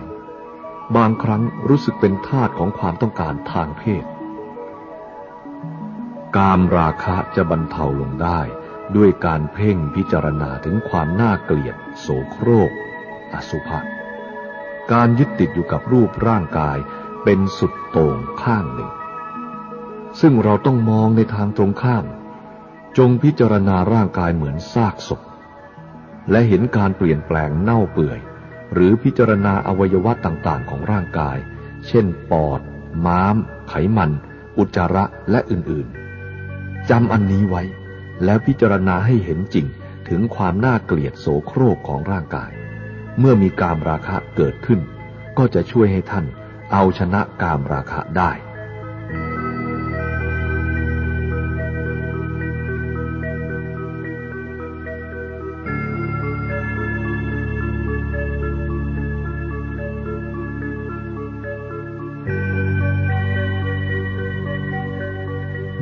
บางครั้งรู้สึกเป็นทาสของความต้องการทางเพศ กามราคะจะบรรเทาลงได้ ด้วยการเพ่งพิจารณาถึงความน่าเกลียด โสโครก อสุภะการยึดติดอยู่กับรูปร่างกายเป็นสุดโต่งข้างหนึ่ง ซึ่งเราต้องมองในทางตรงข้าม จงพิจารณาร่างกายเหมือนซากศพ และเห็นการเปลี่ยนแปลงเน่าเปื่อย หรือพิจารณาอวัยวะต่างๆ ของร่างกาย เช่น ปอด ม้าม ไขมัน อุจจาระและอื่นๆจำอันนี้ไว้ แล้วพิจารณาให้เห็นจริงถึงความน่าเกลียดโสโครกของร่างกาย เมื่อมีกามราคะเกิดขึ้น ก็จะช่วยให้ท่านเอาชนะกามราคะได้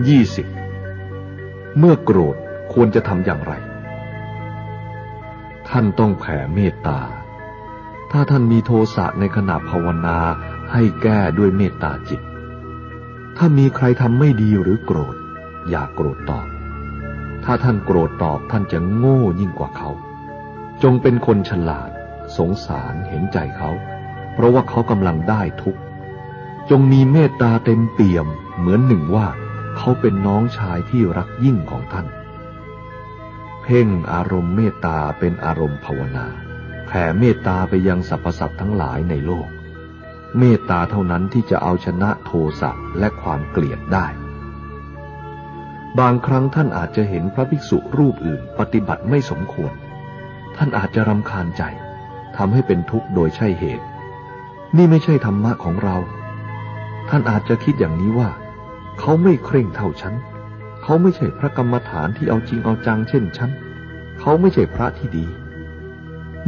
ยี่สิบเมื่อโกรธควรจะทำอย่างไร ท่านต้องแผ่เมตตา ถ้าท่านมีโทสะในขณะภาวนาให้แก้ด้วยเมตตาจิต ถ้ามีใครทำไม่ดีหรือโกรธ อย่าโกรธตอบ ถ้าท่านโกรธตอบท่านจะโง่ยิ่งกว่าเขา จงเป็นคนฉลาด สงสารเห็นใจเขา เพราะว่าเขากำลังได้ทุกข์ จงมีเมตตาเต็มเปี่ยมเหมือนหนึ่งว่า เขาเป็นน้องชายที่รักยิ่งของท่าน เพ่งอารมณ์เมตตาเป็นอารมณ์ภาวนา แผ่เมตตาไปยังสรรพสัตว์ทั้งหลายในโลก เมตตาเท่านั้นที่จะเอาชนะโทสะและความเกลียดได้ บางครั้งท่านอาจจะเห็นพระภิกษุรูปอื่นปฏิบัติไม่สมควร ท่านอาจจะรำคาญใจทำให้เป็นทุกข์โดยใช่เหตุ นี่ไม่ใช่ธรรมะของเรา ท่านอาจจะคิดอย่างนี้ว่า เขาไม่เคร่งเท่าฉัน เขาไม่ใช่พระกรรมฐานที่เอาจริงเอาจังเช่นฉัน เขาไม่ใช่พระที่ดี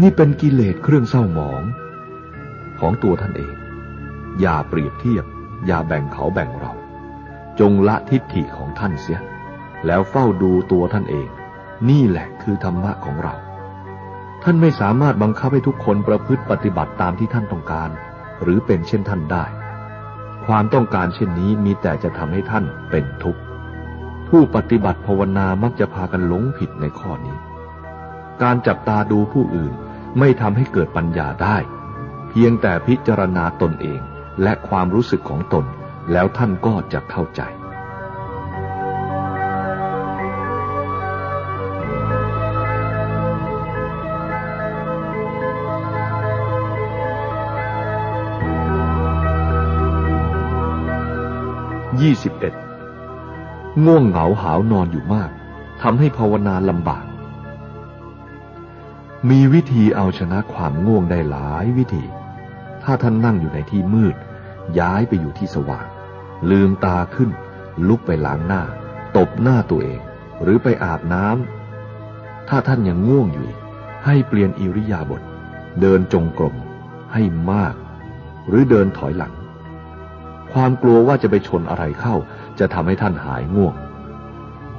นี่เป็นกิเลสเครื่องเศร้าหมอง ของตัวท่านเอง อย่าเปรียบเทียบ อย่าแบ่งเขาแบ่งเรา จงละทิฏฐิของท่านเสีย แล้วเฝ้าดูตัวท่านเอง นี่แหละคือธรรมะของเรา ท่านไม่สามารถบังคับให้ทุกคนประพฤติปฏิบัติตามที่ท่านต้องการ หรือเป็นเช่นท่านได้ ความต้องการเช่นนี้มีแต่จะทำให้ท่านเป็นทุกข์ ผู้ปฏิบัติภาวนามักจะพากันหลงผิดในข้อนี้ การจับตาดูผู้อื่นไม่ทำให้เกิดปัญญาได้ เพียงแต่พิจารณาตนเองและความรู้สึกของตนแล้วท่านก็จะเข้าใจ ยี่สิบเอ็ดง่วงเหงาหาวนอนอยู่มากทำให้ภาวนาลำบาก มีวิธีเอาชนะความง่วงได้หลายวิธี ถ้าท่านนั่งอยู่ในที่มืด ย้ายไปอยู่ที่สว่าง ลืมตาขึ้น ลุกไปล้างหน้า ตบหน้าตัวเอง หรือไปอาบน้ำถ้าท่านยังง่วงอยู่ ให้เปลี่ยนอิริยาบถเดินจงกรมให้มาก หรือเดินถอยหลัง ความกลัวว่าจะไปชนอะไรเข้า จะทำให้ท่านหายง่วง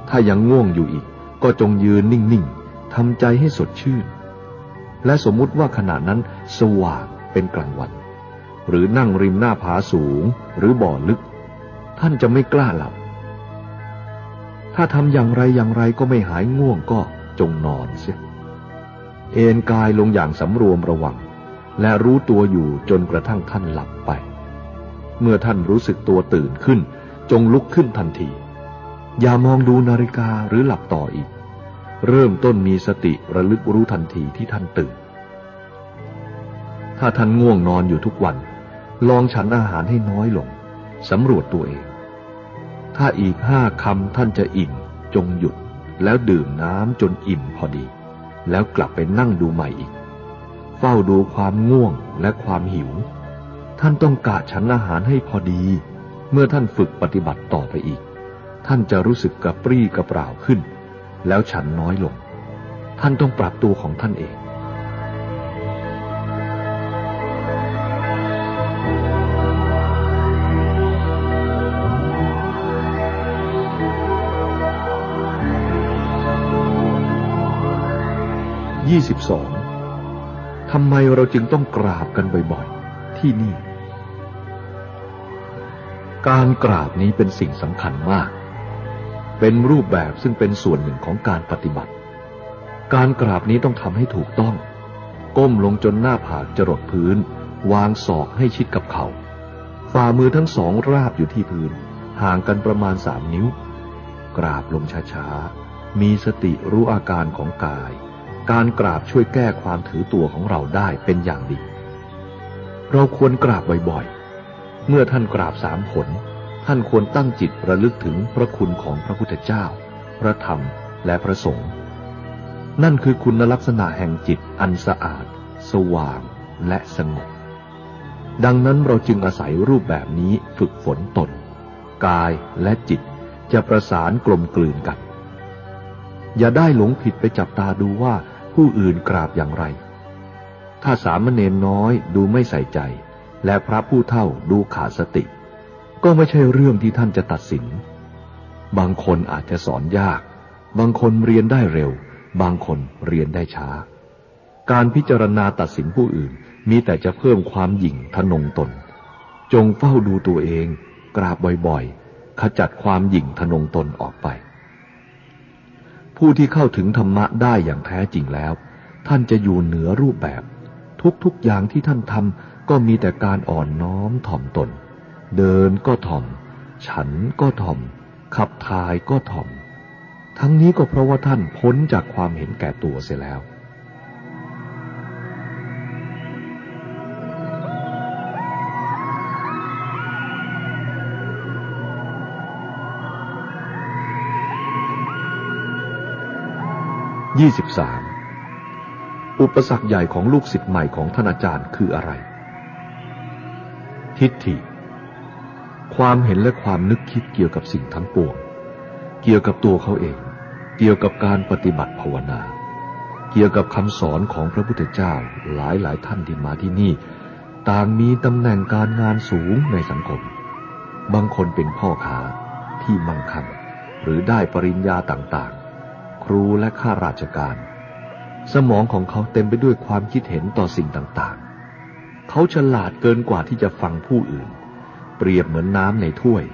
ถ้ายังง่วงอยู่อีก ก็จงยืนนิ่งๆทำใจให้สดชื่น และสมมุติว่าขณะนั้นสว่างเป็นกลางวัน หรือนั่งริมหน้าผาสูงหรือบ่อลึก ท่านจะไม่กล้าหลับ ถ้าทำอย่างไรอย่างไรก็ไม่หายง่วงก็จงนอนเสียเอนกายลงอย่างสำรวมระวัง และรู้ตัวอยู่จนกระทั่งท่านหลับไป เมื่อท่านรู้สึกตัวตื่นขึ้น จงลุกขึ้นทันที อย่ามองดูนาฬิกาหรือหลับต่ออีก เริ่มต้นมีสติระลึกรู้ทันทีที่ท่านตื่น ถ้าท่านง่วงนอนอยู่ทุกวัน ลองฉันอาหารให้น้อยลงสำรวจตัวเอง ถ้าอีกห้าคำท่านจะอิ่ม จงหยุดแล้วดื่มน้ำจนอิ่มพอดี แล้วกลับไปนั่งดูใหม่อีก เฝ้าดูความง่วงและความหิว ท่านต้องกะฉันอาหารให้พอดี เมื่อท่านฝึกปฏิบัติต่อไปอีก ท่านจะรู้สึกกระปรี้กระเปร่าขึ้น แล้วฉันน้อยลง ท่านต้องปรับตัวของท่านเองยี่สิบสองทำไมเราจึงต้องกราบกันบ่อยๆ ที่นี่ การกราบนี้เป็นสิ่งสำคัญมาก เป็นรูปแบบซึ่งเป็นส่วนหนึ่งของการปฏิบัติ การกราบนี้ต้องทำให้ถูกต้อง ก้มลงจนหน้าผากจรดพื้น วางศอกให้ชิดกับเขา่าฝ่ามือทั้งสองราบอยู่ที่พื้น ห่างกันประมาณสามนิ้ว กราบลงช้าๆ มีสติรู้อาการของกาย การกราบช่วยแก้ความถือตัวของเราได้เป็นอย่างดี เราควรกราบบ่อยๆ เมื่อท่านกราบสามผล ท่านควรตั้งจิตระลึกถึงพระคุณของพระพุทธเจ้า พระธรรมและพระสงฆ์นั่นคือคุณลักษณะแห่งจิตอันสะอาด สว่างและสงบ ดังนั้นเราจึงอาศัยรูปแบบนี้ฝึกฝนตน กายและจิตจะประสานกลมกลืนกัน อย่าได้หลงผิดไปจับตาดูว่าผู้อื่นกราบอย่างไร ถ้าสามเณรน้อยดูไม่ใส่ใจ และพระผู้เท่าดูขาดสติ ก็ไม่ใช่เรื่องที่ท่านจะตัดสิน บางคนอาจจะสอนยาก บางคนเรียนได้เร็ว บางคนเรียนได้ช้า การพิจารณาตัดสินผู้อื่นมีแต่จะเพิ่มความหยิ่งทนงตน จงเฝ้าดูตัวเอง กราบบ่อยๆ ขจัดความหยิ่งทนงตนออกไป ผู้ที่เข้าถึงธรรมะได้อย่างแท้จริงแล้ว ท่านจะอยู่เหนือรูปแบบ ทุกๆอย่างที่ท่านทำก็มีแต่การอ่อนน้อมถ่อมตน เดินก็ถ่อม ฉันก็ถ่อม ขับถ่ายก็ถ่อม ทั้งนี้ก็เพราะว่าท่านพ้นจากความเห็นแก่ตัวเสียแล้วยี่สิบสามอุปสรรคใหญ่ของลูกศิษย์ใหม่ของท่านอาจารย์คืออะไร ทิฏฐิ ความเห็นและความนึกคิดเกี่ยวกับสิ่งทั้งปวง เกี่ยวกับตัวเขาเอง เกี่ยวกับการปฏิบัติภาวนา เกี่ยวกับคำสอนของพระพุทธเจ้าหลายหลายท่านที่มาที่นี่ ต่างมีตำแหน่งการงานสูงในสังคม บางคนเป็นพ่อค้าที่มั่งคั่งหรือได้ปริญญาต่างๆ ครูและข้าราชการ สมองของเขาเต็มไปด้วยความคิดเห็นต่อสิ่งต่างๆ เขาฉลาดเกินกว่าที่จะฟังผู้อื่น เปรียบเหมือนน้ำในถ้วย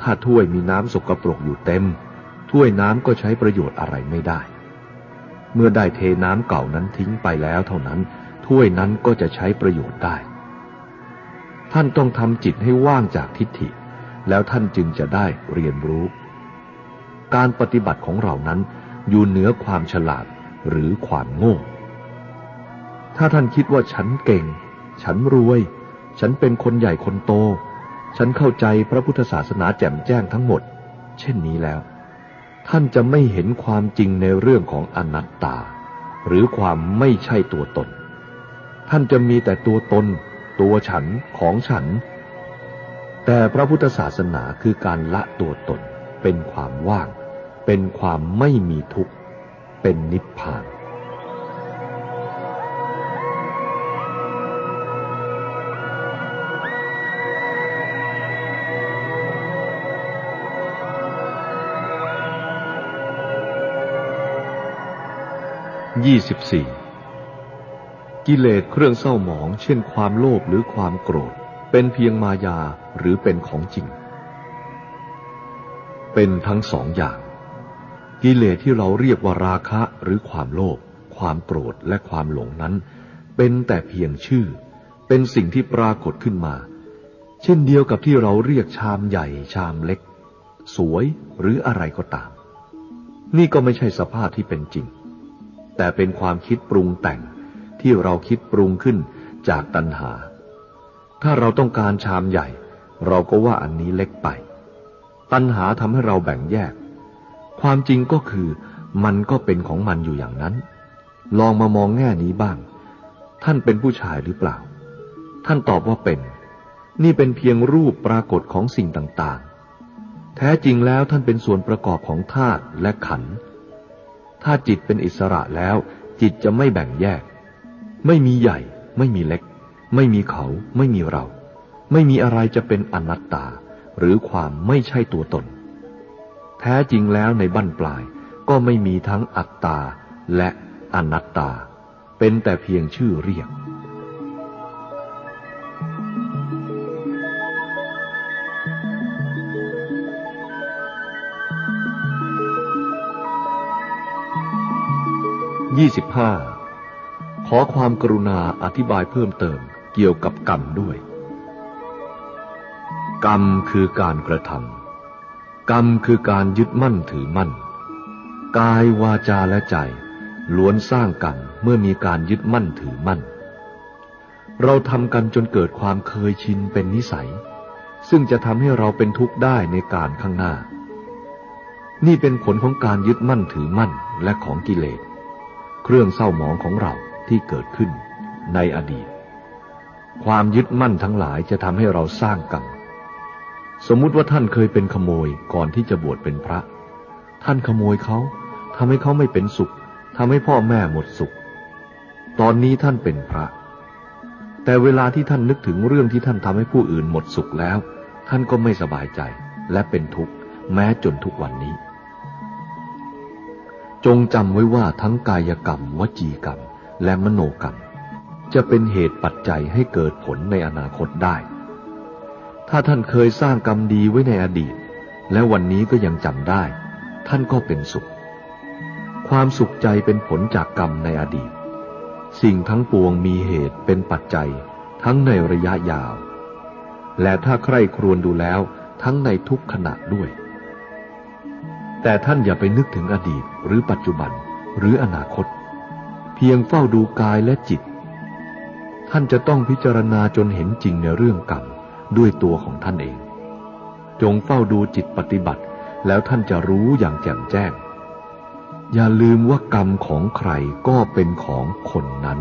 ถ้าถ้วยมีน้ำสกปรกอยู่เต็ม ถ้วยน้ำก็ใช้ประโยชน์อะไรไม่ได้ เมื่อได้เทน้ำเก่านั้นทิ้งไปแล้วเท่านั้น ถ้วยนั้นก็จะใช้ประโยชน์ได้ ท่านต้องทำจิตให้ว่างจากทิฏฐิ แล้วท่านจึงจะได้เรียนรู้ การปฏิบัติของเรานั้นอยู่เหนือความฉลาดหรือความโง่ ถ้าท่านคิดว่าฉันเก่ง ฉันรวย ฉันเป็นคนใหญ่คนโต ฉันเข้าใจพระพุทธศาสนาแจ่มแจ้งทั้งหมด เช่นนี้แล้ว ท่านจะไม่เห็นความจริงในเรื่องของอนัตตา หรือความไม่ใช่ตัวตน ท่านจะมีแต่ตัวตน ตัวฉันของฉัน แต่พระพุทธศาสนาคือการละตัวตน เป็นความว่าง เป็นความไม่มีทุกข์ เป็นนิพพาน ยี่สิบสี่กิเลสเครื่องเศร้าหมอง เช่นความโลภหรือความโกรธ เป็นเพียงมายาหรือเป็นของจริง เป็นทั้งสองอย่าง กิเลสที่เราเรียกว่าราคะหรือความโลภความโกรธและความหลงนั้น เป็นแต่เพียงชื่อ เป็นสิ่งที่ปรากฏขึ้นมา เช่นเดียวกับที่เราเรียกชามใหญ่ชามเล็ก สวยหรืออะไรก็ตาม นี่ก็ไม่ใช่สภาพที่เป็นจริง แต่เป็นความคิดปรุงแต่งที่เราคิดปรุงขึ้นจากตัณหา ถ้าเราต้องการชามใหญ่ เราก็ว่าอันนี้เล็กไป ตัณหาทำให้เราแบ่งแยก ความจริงก็คือมันก็เป็นของมันอยู่อย่างนั้น ลองมามองแง่นี้บ้าง ท่านเป็นผู้ชายหรือเปล่า ท่านตอบว่าเป็น นี่เป็นเพียงรูปปรากฏของสิ่งต่างๆ แท้จริงแล้วท่านเป็นส่วนประกอบของธาตุและขันธ์ ถ้าจิตเป็นอิสระแล้ว จิตจะไม่แบ่งแยก ไม่มีใหญ่ ไม่มีเล็ก ไม่มีเขา ไม่มีเรา ไม่มีอะไรจะเป็นอนัตตา หรือความไม่ใช่ตัวตน แท้จริงแล้วในบั้นปลายก็ไม่มีทั้งอัตตาและอนัตตา เป็นแต่เพียงชื่อเรียก ยี่สิบห้าขอความกรุณาอธิบายเพิ่มเติมเกี่ยวกับกรรมด้วย กรรมคือการกระทำกรรมคือการยึดมั่นถือมั่น กายวาจาและใจ ล้วนสร้างกรรมเมื่อมีการยึดมั่นถือมั่น เราทำกันจนเกิดความเคยชินเป็นนิสัย ซึ่งจะทำให้เราเป็นทุกข์ได้ในการข้างหน้า นี่เป็นผลของการยึดมั่นถือมั่นและของกิเลส เครื่องเศร้าหมองของเราที่เกิดขึ้นในอดีต ความยึดมั่นทั้งหลายจะทำให้เราสร้างกรรม สมมุติว่าท่านเคยเป็นขโมยก่อนที่จะบวชเป็นพระ ท่านขโมยเขาทำให้เขาไม่เป็นสุขทำให้พ่อแม่หมดสุข ตอนนี้ท่านเป็นพระ แต่เวลาที่ท่านนึกถึงเรื่องที่ท่านทำให้ผู้อื่นหมดสุขแล้ว ท่านก็ไม่สบายใจและเป็นทุกข์แม้จนทุกวันนี้ จงจำไว้ว่าทั้งกายกรรม วจีกรรม และมโนกรรม จะเป็นเหตุปัจจัยให้เกิดผลในอนาคตได้ ถ้าท่านเคยสร้างกรรมดีไว้ในอดีต และวันนี้ก็ยังจำได้ ท่านก็เป็นสุข ความสุขใจเป็นผลจากกรรมในอดีต สิ่งทั้งปวงมีเหตุเป็นปัจจัยทั้งในระยะยาว และถ้าใครครวญดูแล้วทั้งในทุกขณะด้วย แต่ท่านอย่าไปนึกถึงอดีตหรือปัจจุบันหรืออนาคต เพียงเฝ้าดูกายและจิต ท่านจะต้องพิจารณาจนเห็นจริงในเรื่องกรรมด้วยตัวของท่านเอง จงเฝ้าดูจิตปฏิบัติ แล้วท่านจะรู้อย่างแจ่มแจ้ง อย่าลืมว่ากรรมของใครก็เป็นของคนนั้น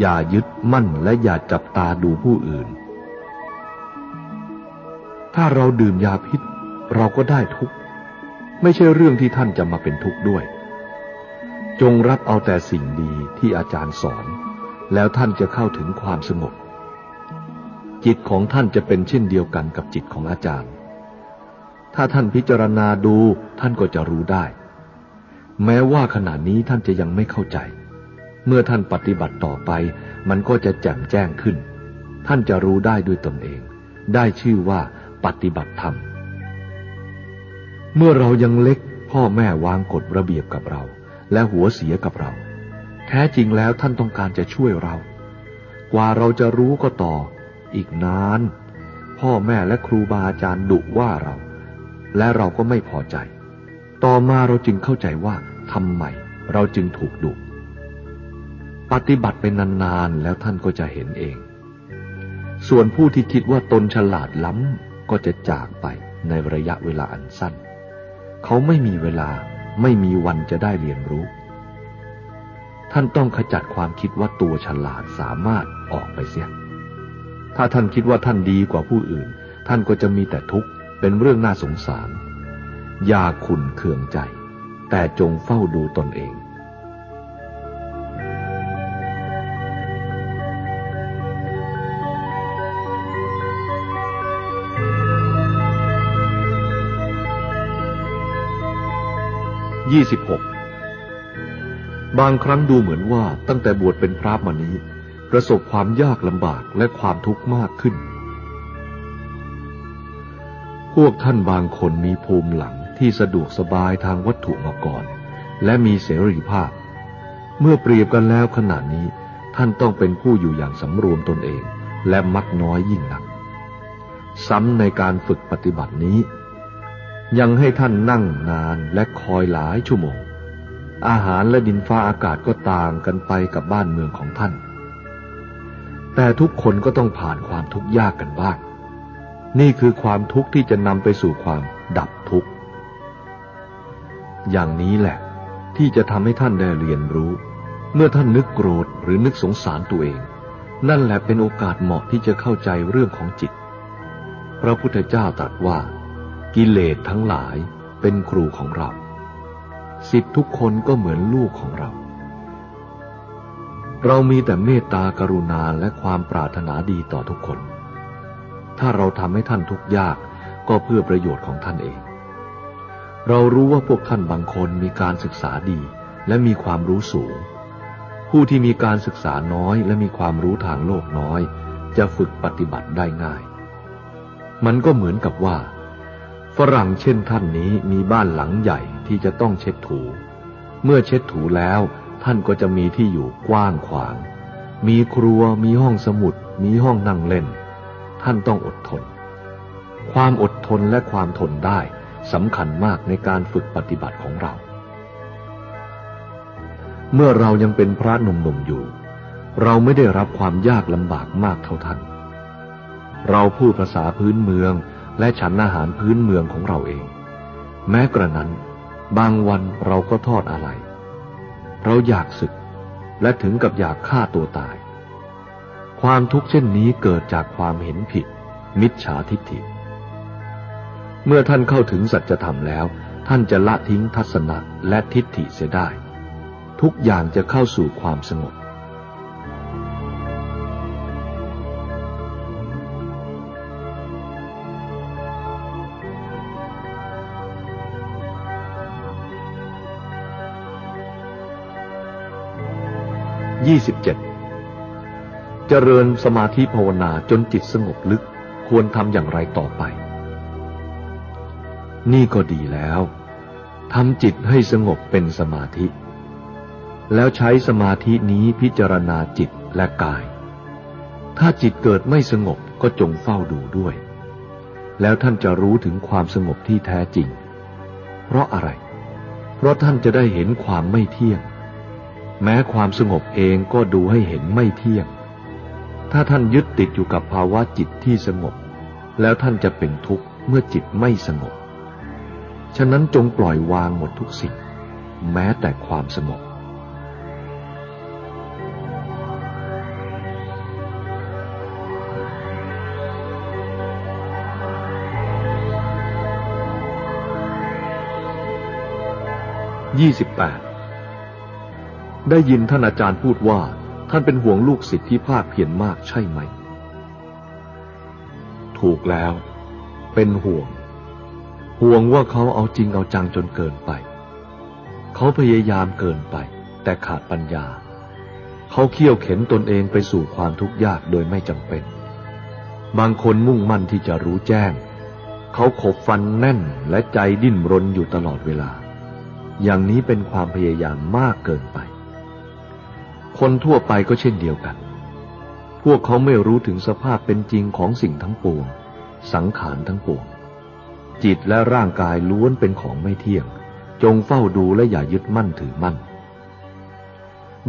อย่ายึดมั่นและอย่าจับตาดูผู้อื่น ถ้าเราดื่มยาพิษเราก็ได้ทุกข์ ไม่ใช่เรื่องที่ท่านจะมาเป็นทุกข์ด้วย จงรับเอาแต่สิ่งดีที่อาจารย์สอน แล้วท่านจะเข้าถึงความสงบ จิตของท่านจะเป็นเช่นเดียวกันกับจิตของอาจารย์ ถ้าท่านพิจารณาดูท่านก็จะรู้ได้ แม้ว่าขณะนี้ท่านจะยังไม่เข้าใจ เมื่อท่านปฏิบัติต่อไป มันก็จะแจ่มแจ้งขึ้น ท่านจะรู้ได้ด้วยตนเอง ได้ชื่อว่าปฏิบัติธรรม เมื่อเรายังเล็กพ่อแม่วางกฎระเบียบกับเรา และหัวเสียกับเรา แท้จริงแล้วท่านต้องการจะช่วยเรา กว่าเราจะรู้ก็ต่อ อีกนาน พ่อแม่และครูบาอาจารย์ดุว่าเรา และเราก็ไม่พอใจ ต่อมาเราจึงเข้าใจว่าทำไมเราจึงถูกดุปฏิบัติไปนานๆแล้วท่านก็จะเห็นเอง ส่วนผู้ที่คิดว่าตนฉลาดล้ำก็จะจากไปในระยะเวลาอันสั้น เขาไม่มีเวลาไม่มีวันจะได้เรียนรู้ ท่านต้องขจัดความคิดว่าตัวฉลาดสามารถออกไปเสีย ถ้าท่านคิดว่าท่านดีกว่าผู้อื่น ท่านก็จะมีแต่ทุกข์เป็นเรื่องน่าสงสาร อย่าขุนเคืองใจ แต่จงเฝ้าดูตนเอง ยี่สิบหกบางครั้งดูเหมือนว่าตั้งแต่บวชเป็นพระมานี้ ประสบความยากลำบากและความทุกข์มากขึ้น พวกท่านบางคนมีภูมิหลังที่สะดวกสบายทางวัตถุมาก่อน และมีเสรีภาพ เมื่อเปรียบกันแล้วขณะนี้ท่านต้องเป็นผู้อยู่อย่างสำรวมตนเอง และมักน้อยยิ่งนัก ซ้ำในการฝึกปฏิบัตินี้ ยังให้ท่านนั่งนานและคอยหลายชั่วโมง อาหารและดินฟ้าอากาศก็ต่างกันไปกับบ้านเมืองของท่าน แต่ทุกคนก็ต้องผ่านความทุกข์ยากกันบ้าง นี่คือความทุกข์ที่จะนำไปสู่ความดับทุกข์ อย่างนี้แหละ ที่จะทำให้ท่านได้เรียนรู้ เมื่อท่านนึกโกรธหรือนึกสงสารตัวเอง นั่นแหละเป็นโอกาสเหมาะที่จะเข้าใจเรื่องของจิต พระพุทธเจ้าตรัสว่า กิเลสทั้งหลายเป็นครูของเรา สิทธิทุกคนก็เหมือนลูกของเรา เรามีแต่เมตตากรุณาและความปรารถนาดีต่อทุกคน ถ้าเราทำให้ท่านทุกยากก็เพื่อประโยชน์ของท่านเอง เรารู้ว่าพวกท่านบางคนมีการศึกษาดีและมีความรู้สูง ผู้ที่มีการศึกษาน้อยและมีความรู้ทางโลกน้อย จะฝึกปฏิบัติได้ง่าย มันก็เหมือนกับว่า ฝรั่งเช่นท่านนี้มีบ้านหลังใหญ่ที่จะต้องเช็ดถู เมื่อเช็ดถูแล้วท่านก็จะมีที่อยู่กว้างขวาง มีครัว มีห้องสมุด มีห้องนั่งเล่น ท่านต้องอดทน ความอดทนและความทนได้สำคัญมากในการฝึกปฏิบัติของเรา เมื่อเรายังเป็นพระหนุ่มๆอยู่ เราไม่ได้รับความยากลำบากมากเท่าท่าน เราพูดภาษาพื้นเมือง และฉันอาหารพื้นเมืองของเราเอง แม้กระนั้น บางวันเราก็ทอดอะไร เราอยากศึก และถึงกับอยากฆ่าตัวตาย ความทุกข์เช่นนี้เกิดจากความเห็นผิด มิจฉาทิฏฐิ เมื่อท่านเข้าถึงสัจธรรมแล้ว ท่านจะละทิ้งทัศนะและทิฏฐิเสียได้ ทุกอย่างจะเข้าสู่ความสงบ ยี่สิบเจ็ดเจริญสมาธิภาวนาจนจิตสงบลึกควรทำอย่างไรต่อไป นี่ก็ดีแล้วทำจิตให้สงบเป็นสมาธิ แล้วใช้สมาธินี้พิจารณาจิตและกาย ถ้าจิตเกิดไม่สงบก็จงเฝ้าดูด้วย แล้วท่านจะรู้ถึงความสงบที่แท้จริง เพราะอะไร เพราะท่านจะได้เห็นความไม่เที่ยง แม้ความสงบเองก็ดูให้เห็นไม่เที่ยง ถ้าท่านยึดติดอยู่กับภาวะจิตที่สงบ แล้วท่านจะเป็นทุกข์เมื่อจิตไม่สงบ ฉะนั้นจงปล่อยวางหมดทุกสิ่ง แม้แต่ความสงบยี่สิบแปด ได้ยินท่านอาจารย์พูดว่า ท่านเป็นห่วงลูกศิษย์ที่ภาคเพียรมากใช่ไหม ถูกแล้ว เป็นห่วง ห่วงว่าเขาเอาจริงเอาจังจนเกินไป เขาพยายามเกินไป แต่ขาดปัญญา เขาเคี่ยวเข็นตนเองไปสู่ความทุกข์ยากโดยไม่จำเป็น บางคนมุ่งมั่นที่จะรู้แจ้ง เขาขบฟันแน่นและใจดิ้นรนอยู่ตลอดเวลา อย่างนี้เป็นความพยายามมากเกินไป คนทั่วไปก็เช่นเดียวกัน พวกเขาไม่รู้ถึงสภาพเป็นจริงของสิ่งทั้งปวง สังขารทั้งปวง จิตและร่างกายล้วนเป็นของไม่เที่ยง จงเฝ้าดูและอย่ายึดมั่นถือมั่น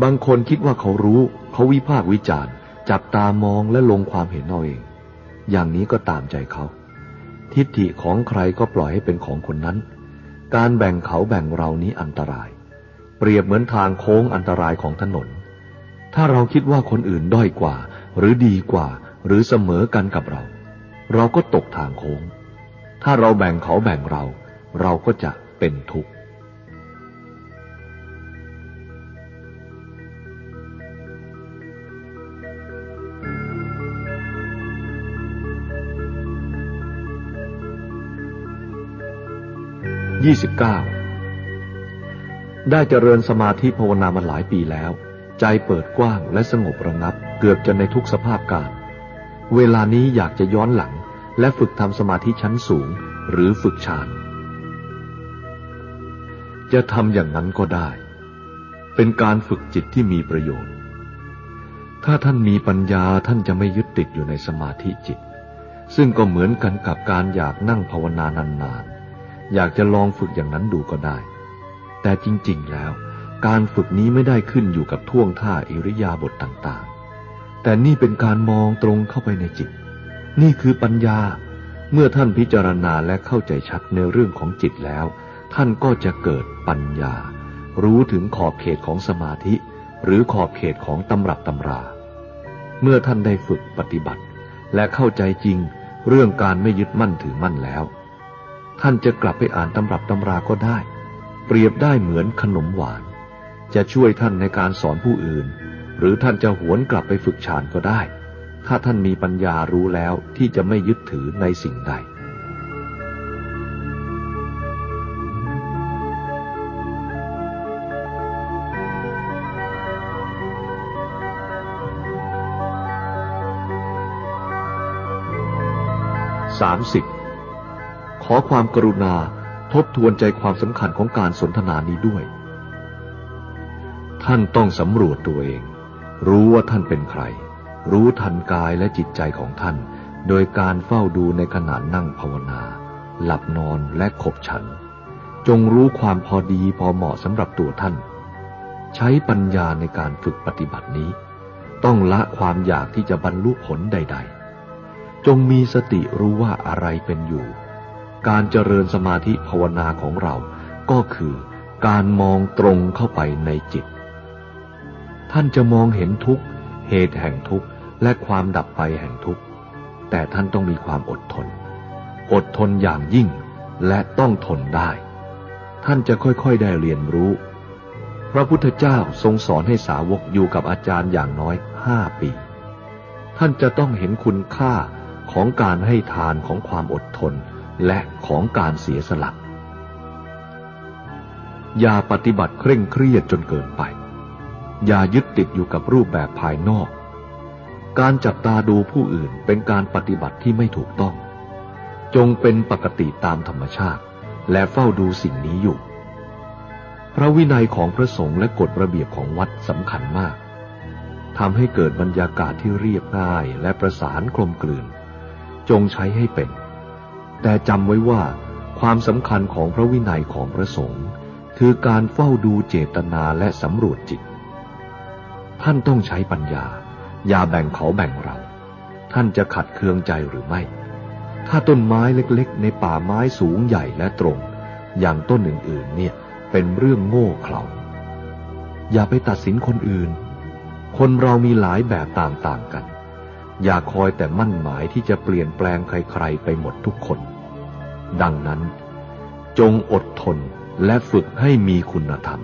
บางคนคิดว่าเขารู้ เขาวิพากษ์วิจารณ์ จับตามองและลงความเห็นเอาเอง อย่างนี้ก็ตามใจเขา ทิฏฐิของใครก็ปล่อยให้เป็นของคนนั้น การแบ่งเขาแบ่งเรานี้อันตราย เปรียบเหมือนทางโค้งอันตรายของถนน ถ้าเราคิดว่าคนอื่นด้อยกว่า หรือดีกว่า หรือเสมอกันกับเรา เราก็ตกทางโค้ง ถ้าเราแบ่งเขาแบ่งเรา เราก็จะเป็นทุกข์ยี่สิบเก้าได้เจริญสมาธิภาวนามาหลายปีแล้ว ใจเปิดกว้างและสงบระงับเกือบจะในทุกสภาพการ เวลานี้อยากจะย้อนหลัง และฝึกทำสมาธิชั้นสูง หรือฝึกฌาน จะทำอย่างนั้นก็ได้ เป็นการฝึกจิตที่มีประโยชน์ ถ้าท่านมีปัญญาท่านจะไม่ยึดติดอยู่ในสมาธิจิต ซึ่งก็เหมือนกันกับการอยากนั่งภาวนานานๆอยากจะลองฝึกอย่างนั้นดูก็ได้ แต่จริง ๆ แล้ว การฝึกนี้ไม่ได้ขึ้นอยู่กับท่วงท่าอิริยาบถต่างๆ แต่นี่เป็นการมองตรงเข้าไปในจิต นี่คือปัญญา เมื่อท่านพิจารณาและเข้าใจชัดในเรื่องของจิตแล้ว ท่านก็จะเกิดปัญญา รู้ถึงขอบเขตของสมาธิ หรือขอบเขตของตำรับตำรา เมื่อท่านได้ฝึกปฏิบัติ และเข้าใจจริง เรื่องการไม่ยึดมั่นถือมั่นแล้ว ท่านจะกลับไปอ่านตำรับตำราก็ได้ เปรียบได้เหมือนขนมหวาน จะช่วยท่านในการสอนผู้อื่น หรือท่านจะหวนกลับไปฝึกฌานก็ได้ ถ้าท่านมีปัญญารู้แล้วที่จะไม่ยึดถือในสิ่งใดสามสิบขอความกรุณาทบทวนใจความสำคัญของการสนทนานี้ด้วย ท่านต้องสำรวจตัวเอง รู้ว่าท่านเป็นใคร รู้ทันกายและจิตใจของท่าน โดยการเฝ้าดูในขณะนั่งภาวนา หลับนอนและขบฉัน จงรู้ความพอดีพอเหมาะสำหรับตัวท่าน ใช้ปัญญาในการฝึกปฏิบัตินี้ ต้องละความอยากที่จะบรรลุผลใด ๆ จงมีสติรู้ว่าอะไรเป็นอยู่ การเจริญสมาธิภาวนาของเราก็คือการมองตรงเข้าไปในจิต ท่านจะมองเห็นทุกเหตุแห่งทุกข์และความดับไปแห่งทุกข์แต่ท่านต้องมีความอดทน อดทนอย่างยิ่งและต้องทนได้ ท่านจะค่อยๆได้เรียนรู้ พระพุทธเจ้าทรงสอนให้สาวกอยู่กับอาจารย์อย่างน้อยห้าปี ท่านจะต้องเห็นคุณค่าของการให้ทานของความอดทนและของการเสียสละอย่าปฏิบัติเคร่งเครียดจนเกินไป อย่ายึดติดอยู่กับรูปแบบภายนอก การจับตาดูผู้อื่นเป็นการปฏิบัติที่ไม่ถูกต้อง จงเป็นปกติตามธรรมชาติ และเฝ้าดูสิ่งนี้อยู่ พระวินัยของพระสงฆ์และกฎระเบียบของวัดสำคัญมากทำให้เกิดบรรยากาศที่เรียบง่ายและประสานกลมกลืน จงใช้ให้เป็น แต่จำไว้ว่าความสำคัญของพระวินัยของพระสงฆ์คือการเฝ้าดูเจตนาและสำรวจจิต ท่านต้องใช้ปัญญา อย่าแบ่งเขาแบ่งเรา ท่านจะขัดเคืองใจหรือไม่ ถ้าต้นไม้เล็กๆ ในป่าไม้สูงใหญ่และตรง อย่างต้นอื่นๆ เนี่ยเป็นเรื่องโง่เขลาอย่าไปตัดสินคนอื่น คนเรามีหลายแบบต่างๆกัน อย่าคอยแต่มั่นหมายที่จะเปลี่ยนแปลงใครๆ ไปหมดทุกคน ดังนั้น จงอดทนและฝึกให้มีคุณธรรม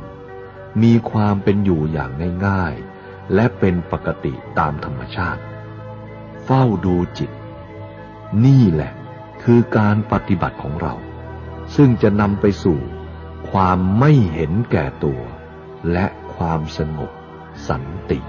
มีความเป็นอยู่อย่างง่ายๆ และเป็นปกติตามธรรมชาติ เฝ้าดูจิต นี่แหละคือการปฏิบัติของเรา ซึ่งจะนำไปสู่ความไม่เห็นแก่ตัว และความสงบสันติ